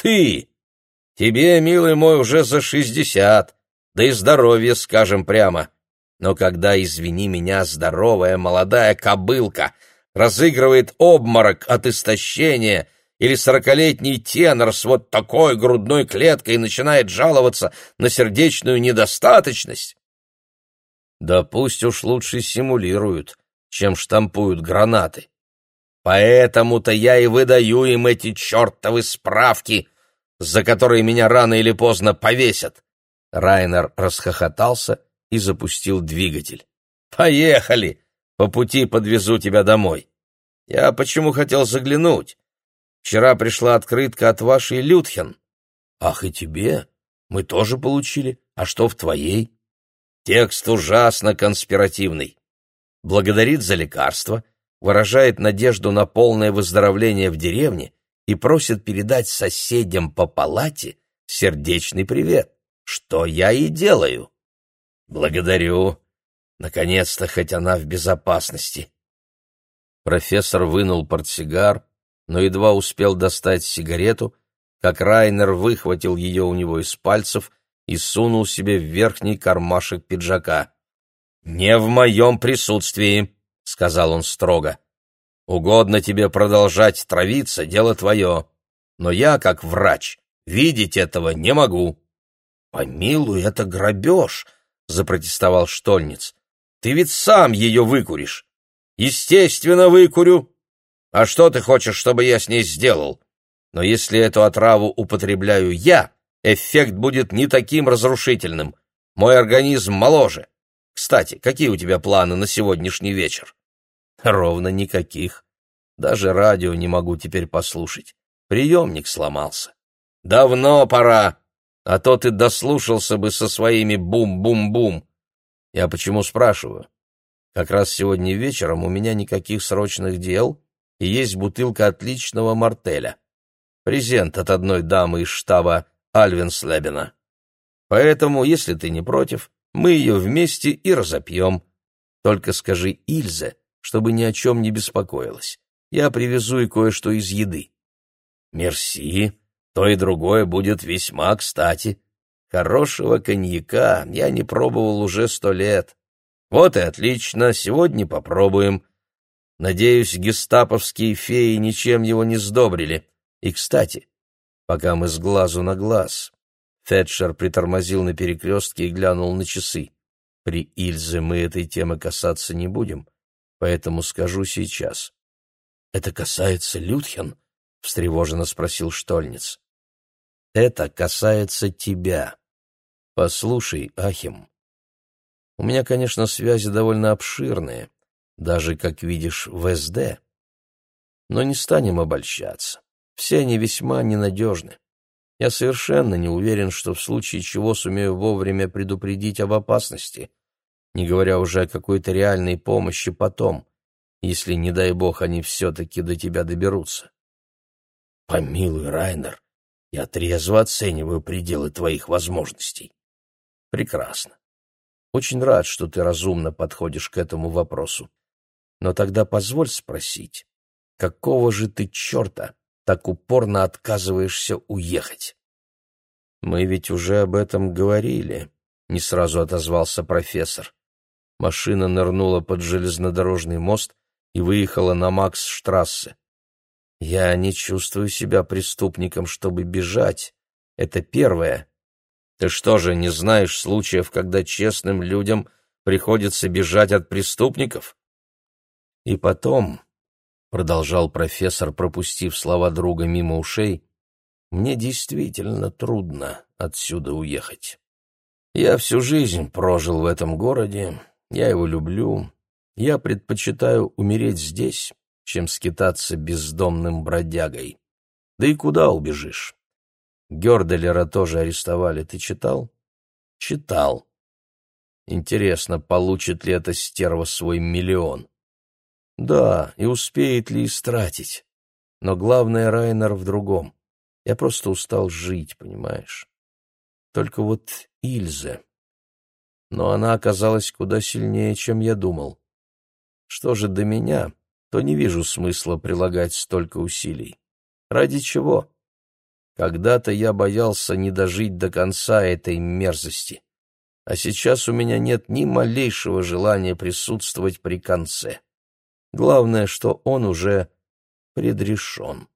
Ты! Тебе, милый мой, уже за шестьдесят, да и здоровье, скажем прямо. Но когда, извини меня, здоровая молодая кобылка разыгрывает обморок от истощения или сорокалетний тенор с вот такой грудной клеткой начинает жаловаться на сердечную недостаточность, да пусть уж лучше симулируют, чем штампуют гранаты. Поэтому-то я и выдаю им эти чертовы справки, за которые меня рано или поздно повесят. Райнер расхохотался и запустил двигатель. «Поехали! По пути подвезу тебя домой. Я почему хотел заглянуть? Вчера пришла открытка от вашей Людхен. Ах, и тебе? Мы тоже получили. А что в твоей?» Текст ужасно конспиративный. Благодарит за лекарство, выражает надежду на полное выздоровление в деревне и просит передать соседям по палате сердечный привет, что я и делаю. Благодарю. Наконец-то хоть она в безопасности. Профессор вынул портсигар, но едва успел достать сигарету, как Райнер выхватил ее у него из пальцев — и сунул себе в верхний кармашек пиджака. «Не в моем присутствии», — сказал он строго. «Угодно тебе продолжать травиться, дело твое. Но я, как врач, видеть этого не могу». «Помилуй, это грабеж», — запротестовал Штольниц. «Ты ведь сам ее выкуришь». «Естественно, выкурю. А что ты хочешь, чтобы я с ней сделал? Но если эту отраву употребляю я, эффект будет не таким разрушительным. Мой организм моложе. Кстати, какие у тебя планы на сегодняшний вечер? Ровно никаких. Даже радио не могу теперь послушать. Приемник сломался. Давно пора, а то ты дослушался бы со своими бум-бум-бум. Я почему спрашиваю? Как раз сегодня вечером у меня никаких срочных дел, и есть бутылка отличного мартеля. Презент от одной дамы из штаба Альвинслебена. Поэтому, если ты не против, мы ее вместе и разопьем. Только скажи Ильзе, чтобы ни о чем не беспокоилась. Я привезу и кое-что из еды. Мерси, то и другое будет весьма кстати. Хорошего коньяка я не пробовал уже сто лет. Вот и отлично, сегодня попробуем. Надеюсь, гестаповские феи ничем его не сдобрили. И, кстати, пока мы с глазу на глаз. Фетчер притормозил на перекрестке и глянул на часы. При Ильзе мы этой темы касаться не будем, поэтому скажу сейчас. — Это касается Людхен? — встревоженно спросил Штольниц. — Это касается тебя. Послушай, Ахим, у меня, конечно, связи довольно обширные, даже, как видишь, в СД. Но не станем обольщаться. Все они весьма ненадежны. Я совершенно не уверен, что в случае чего сумею вовремя предупредить об опасности, не говоря уже о какой-то реальной помощи потом, если, не дай бог, они все-таки до тебя доберутся. Помилуй, Райнер, я трезво оцениваю пределы твоих возможностей. Прекрасно. Очень рад, что ты разумно подходишь к этому вопросу. Но тогда позволь спросить, какого же ты черта так упорно отказываешься уехать? Мы ведь уже об этом говорили, не сразу отозвался профессор. Машина нырнула под железнодорожный мост и выехала на Макс-штрассе. Я не чувствую себя преступником, чтобы бежать. Это первое. Ты что же, не знаешь случаев, когда честным людям приходится бежать от преступников? И потом, продолжал профессор, пропустив слова друга мимо ушей, мне действительно трудно отсюда уехать. Я всю жизнь прожил в этом городе, я его люблю. Я предпочитаю умереть здесь, чем скитаться бездомным бродягой. Да и куда убежишь? Гёрделера тоже арестовали, ты читал? Читал. Интересно, получит ли эта стерва свой миллион? Да, и успеет ли истратить. Но главное, Райнер, в другом. Я просто устал жить, понимаешь? Только вот Ильзе. Но она оказалась куда сильнее, чем я думал. Что же до меня, то не вижу смысла прилагать столько усилий. Ради чего? Когда-то я боялся не дожить до конца этой мерзости. а сейчас у меня нет ни малейшего желания присутствовать при конце. Главное, что он уже предрешен.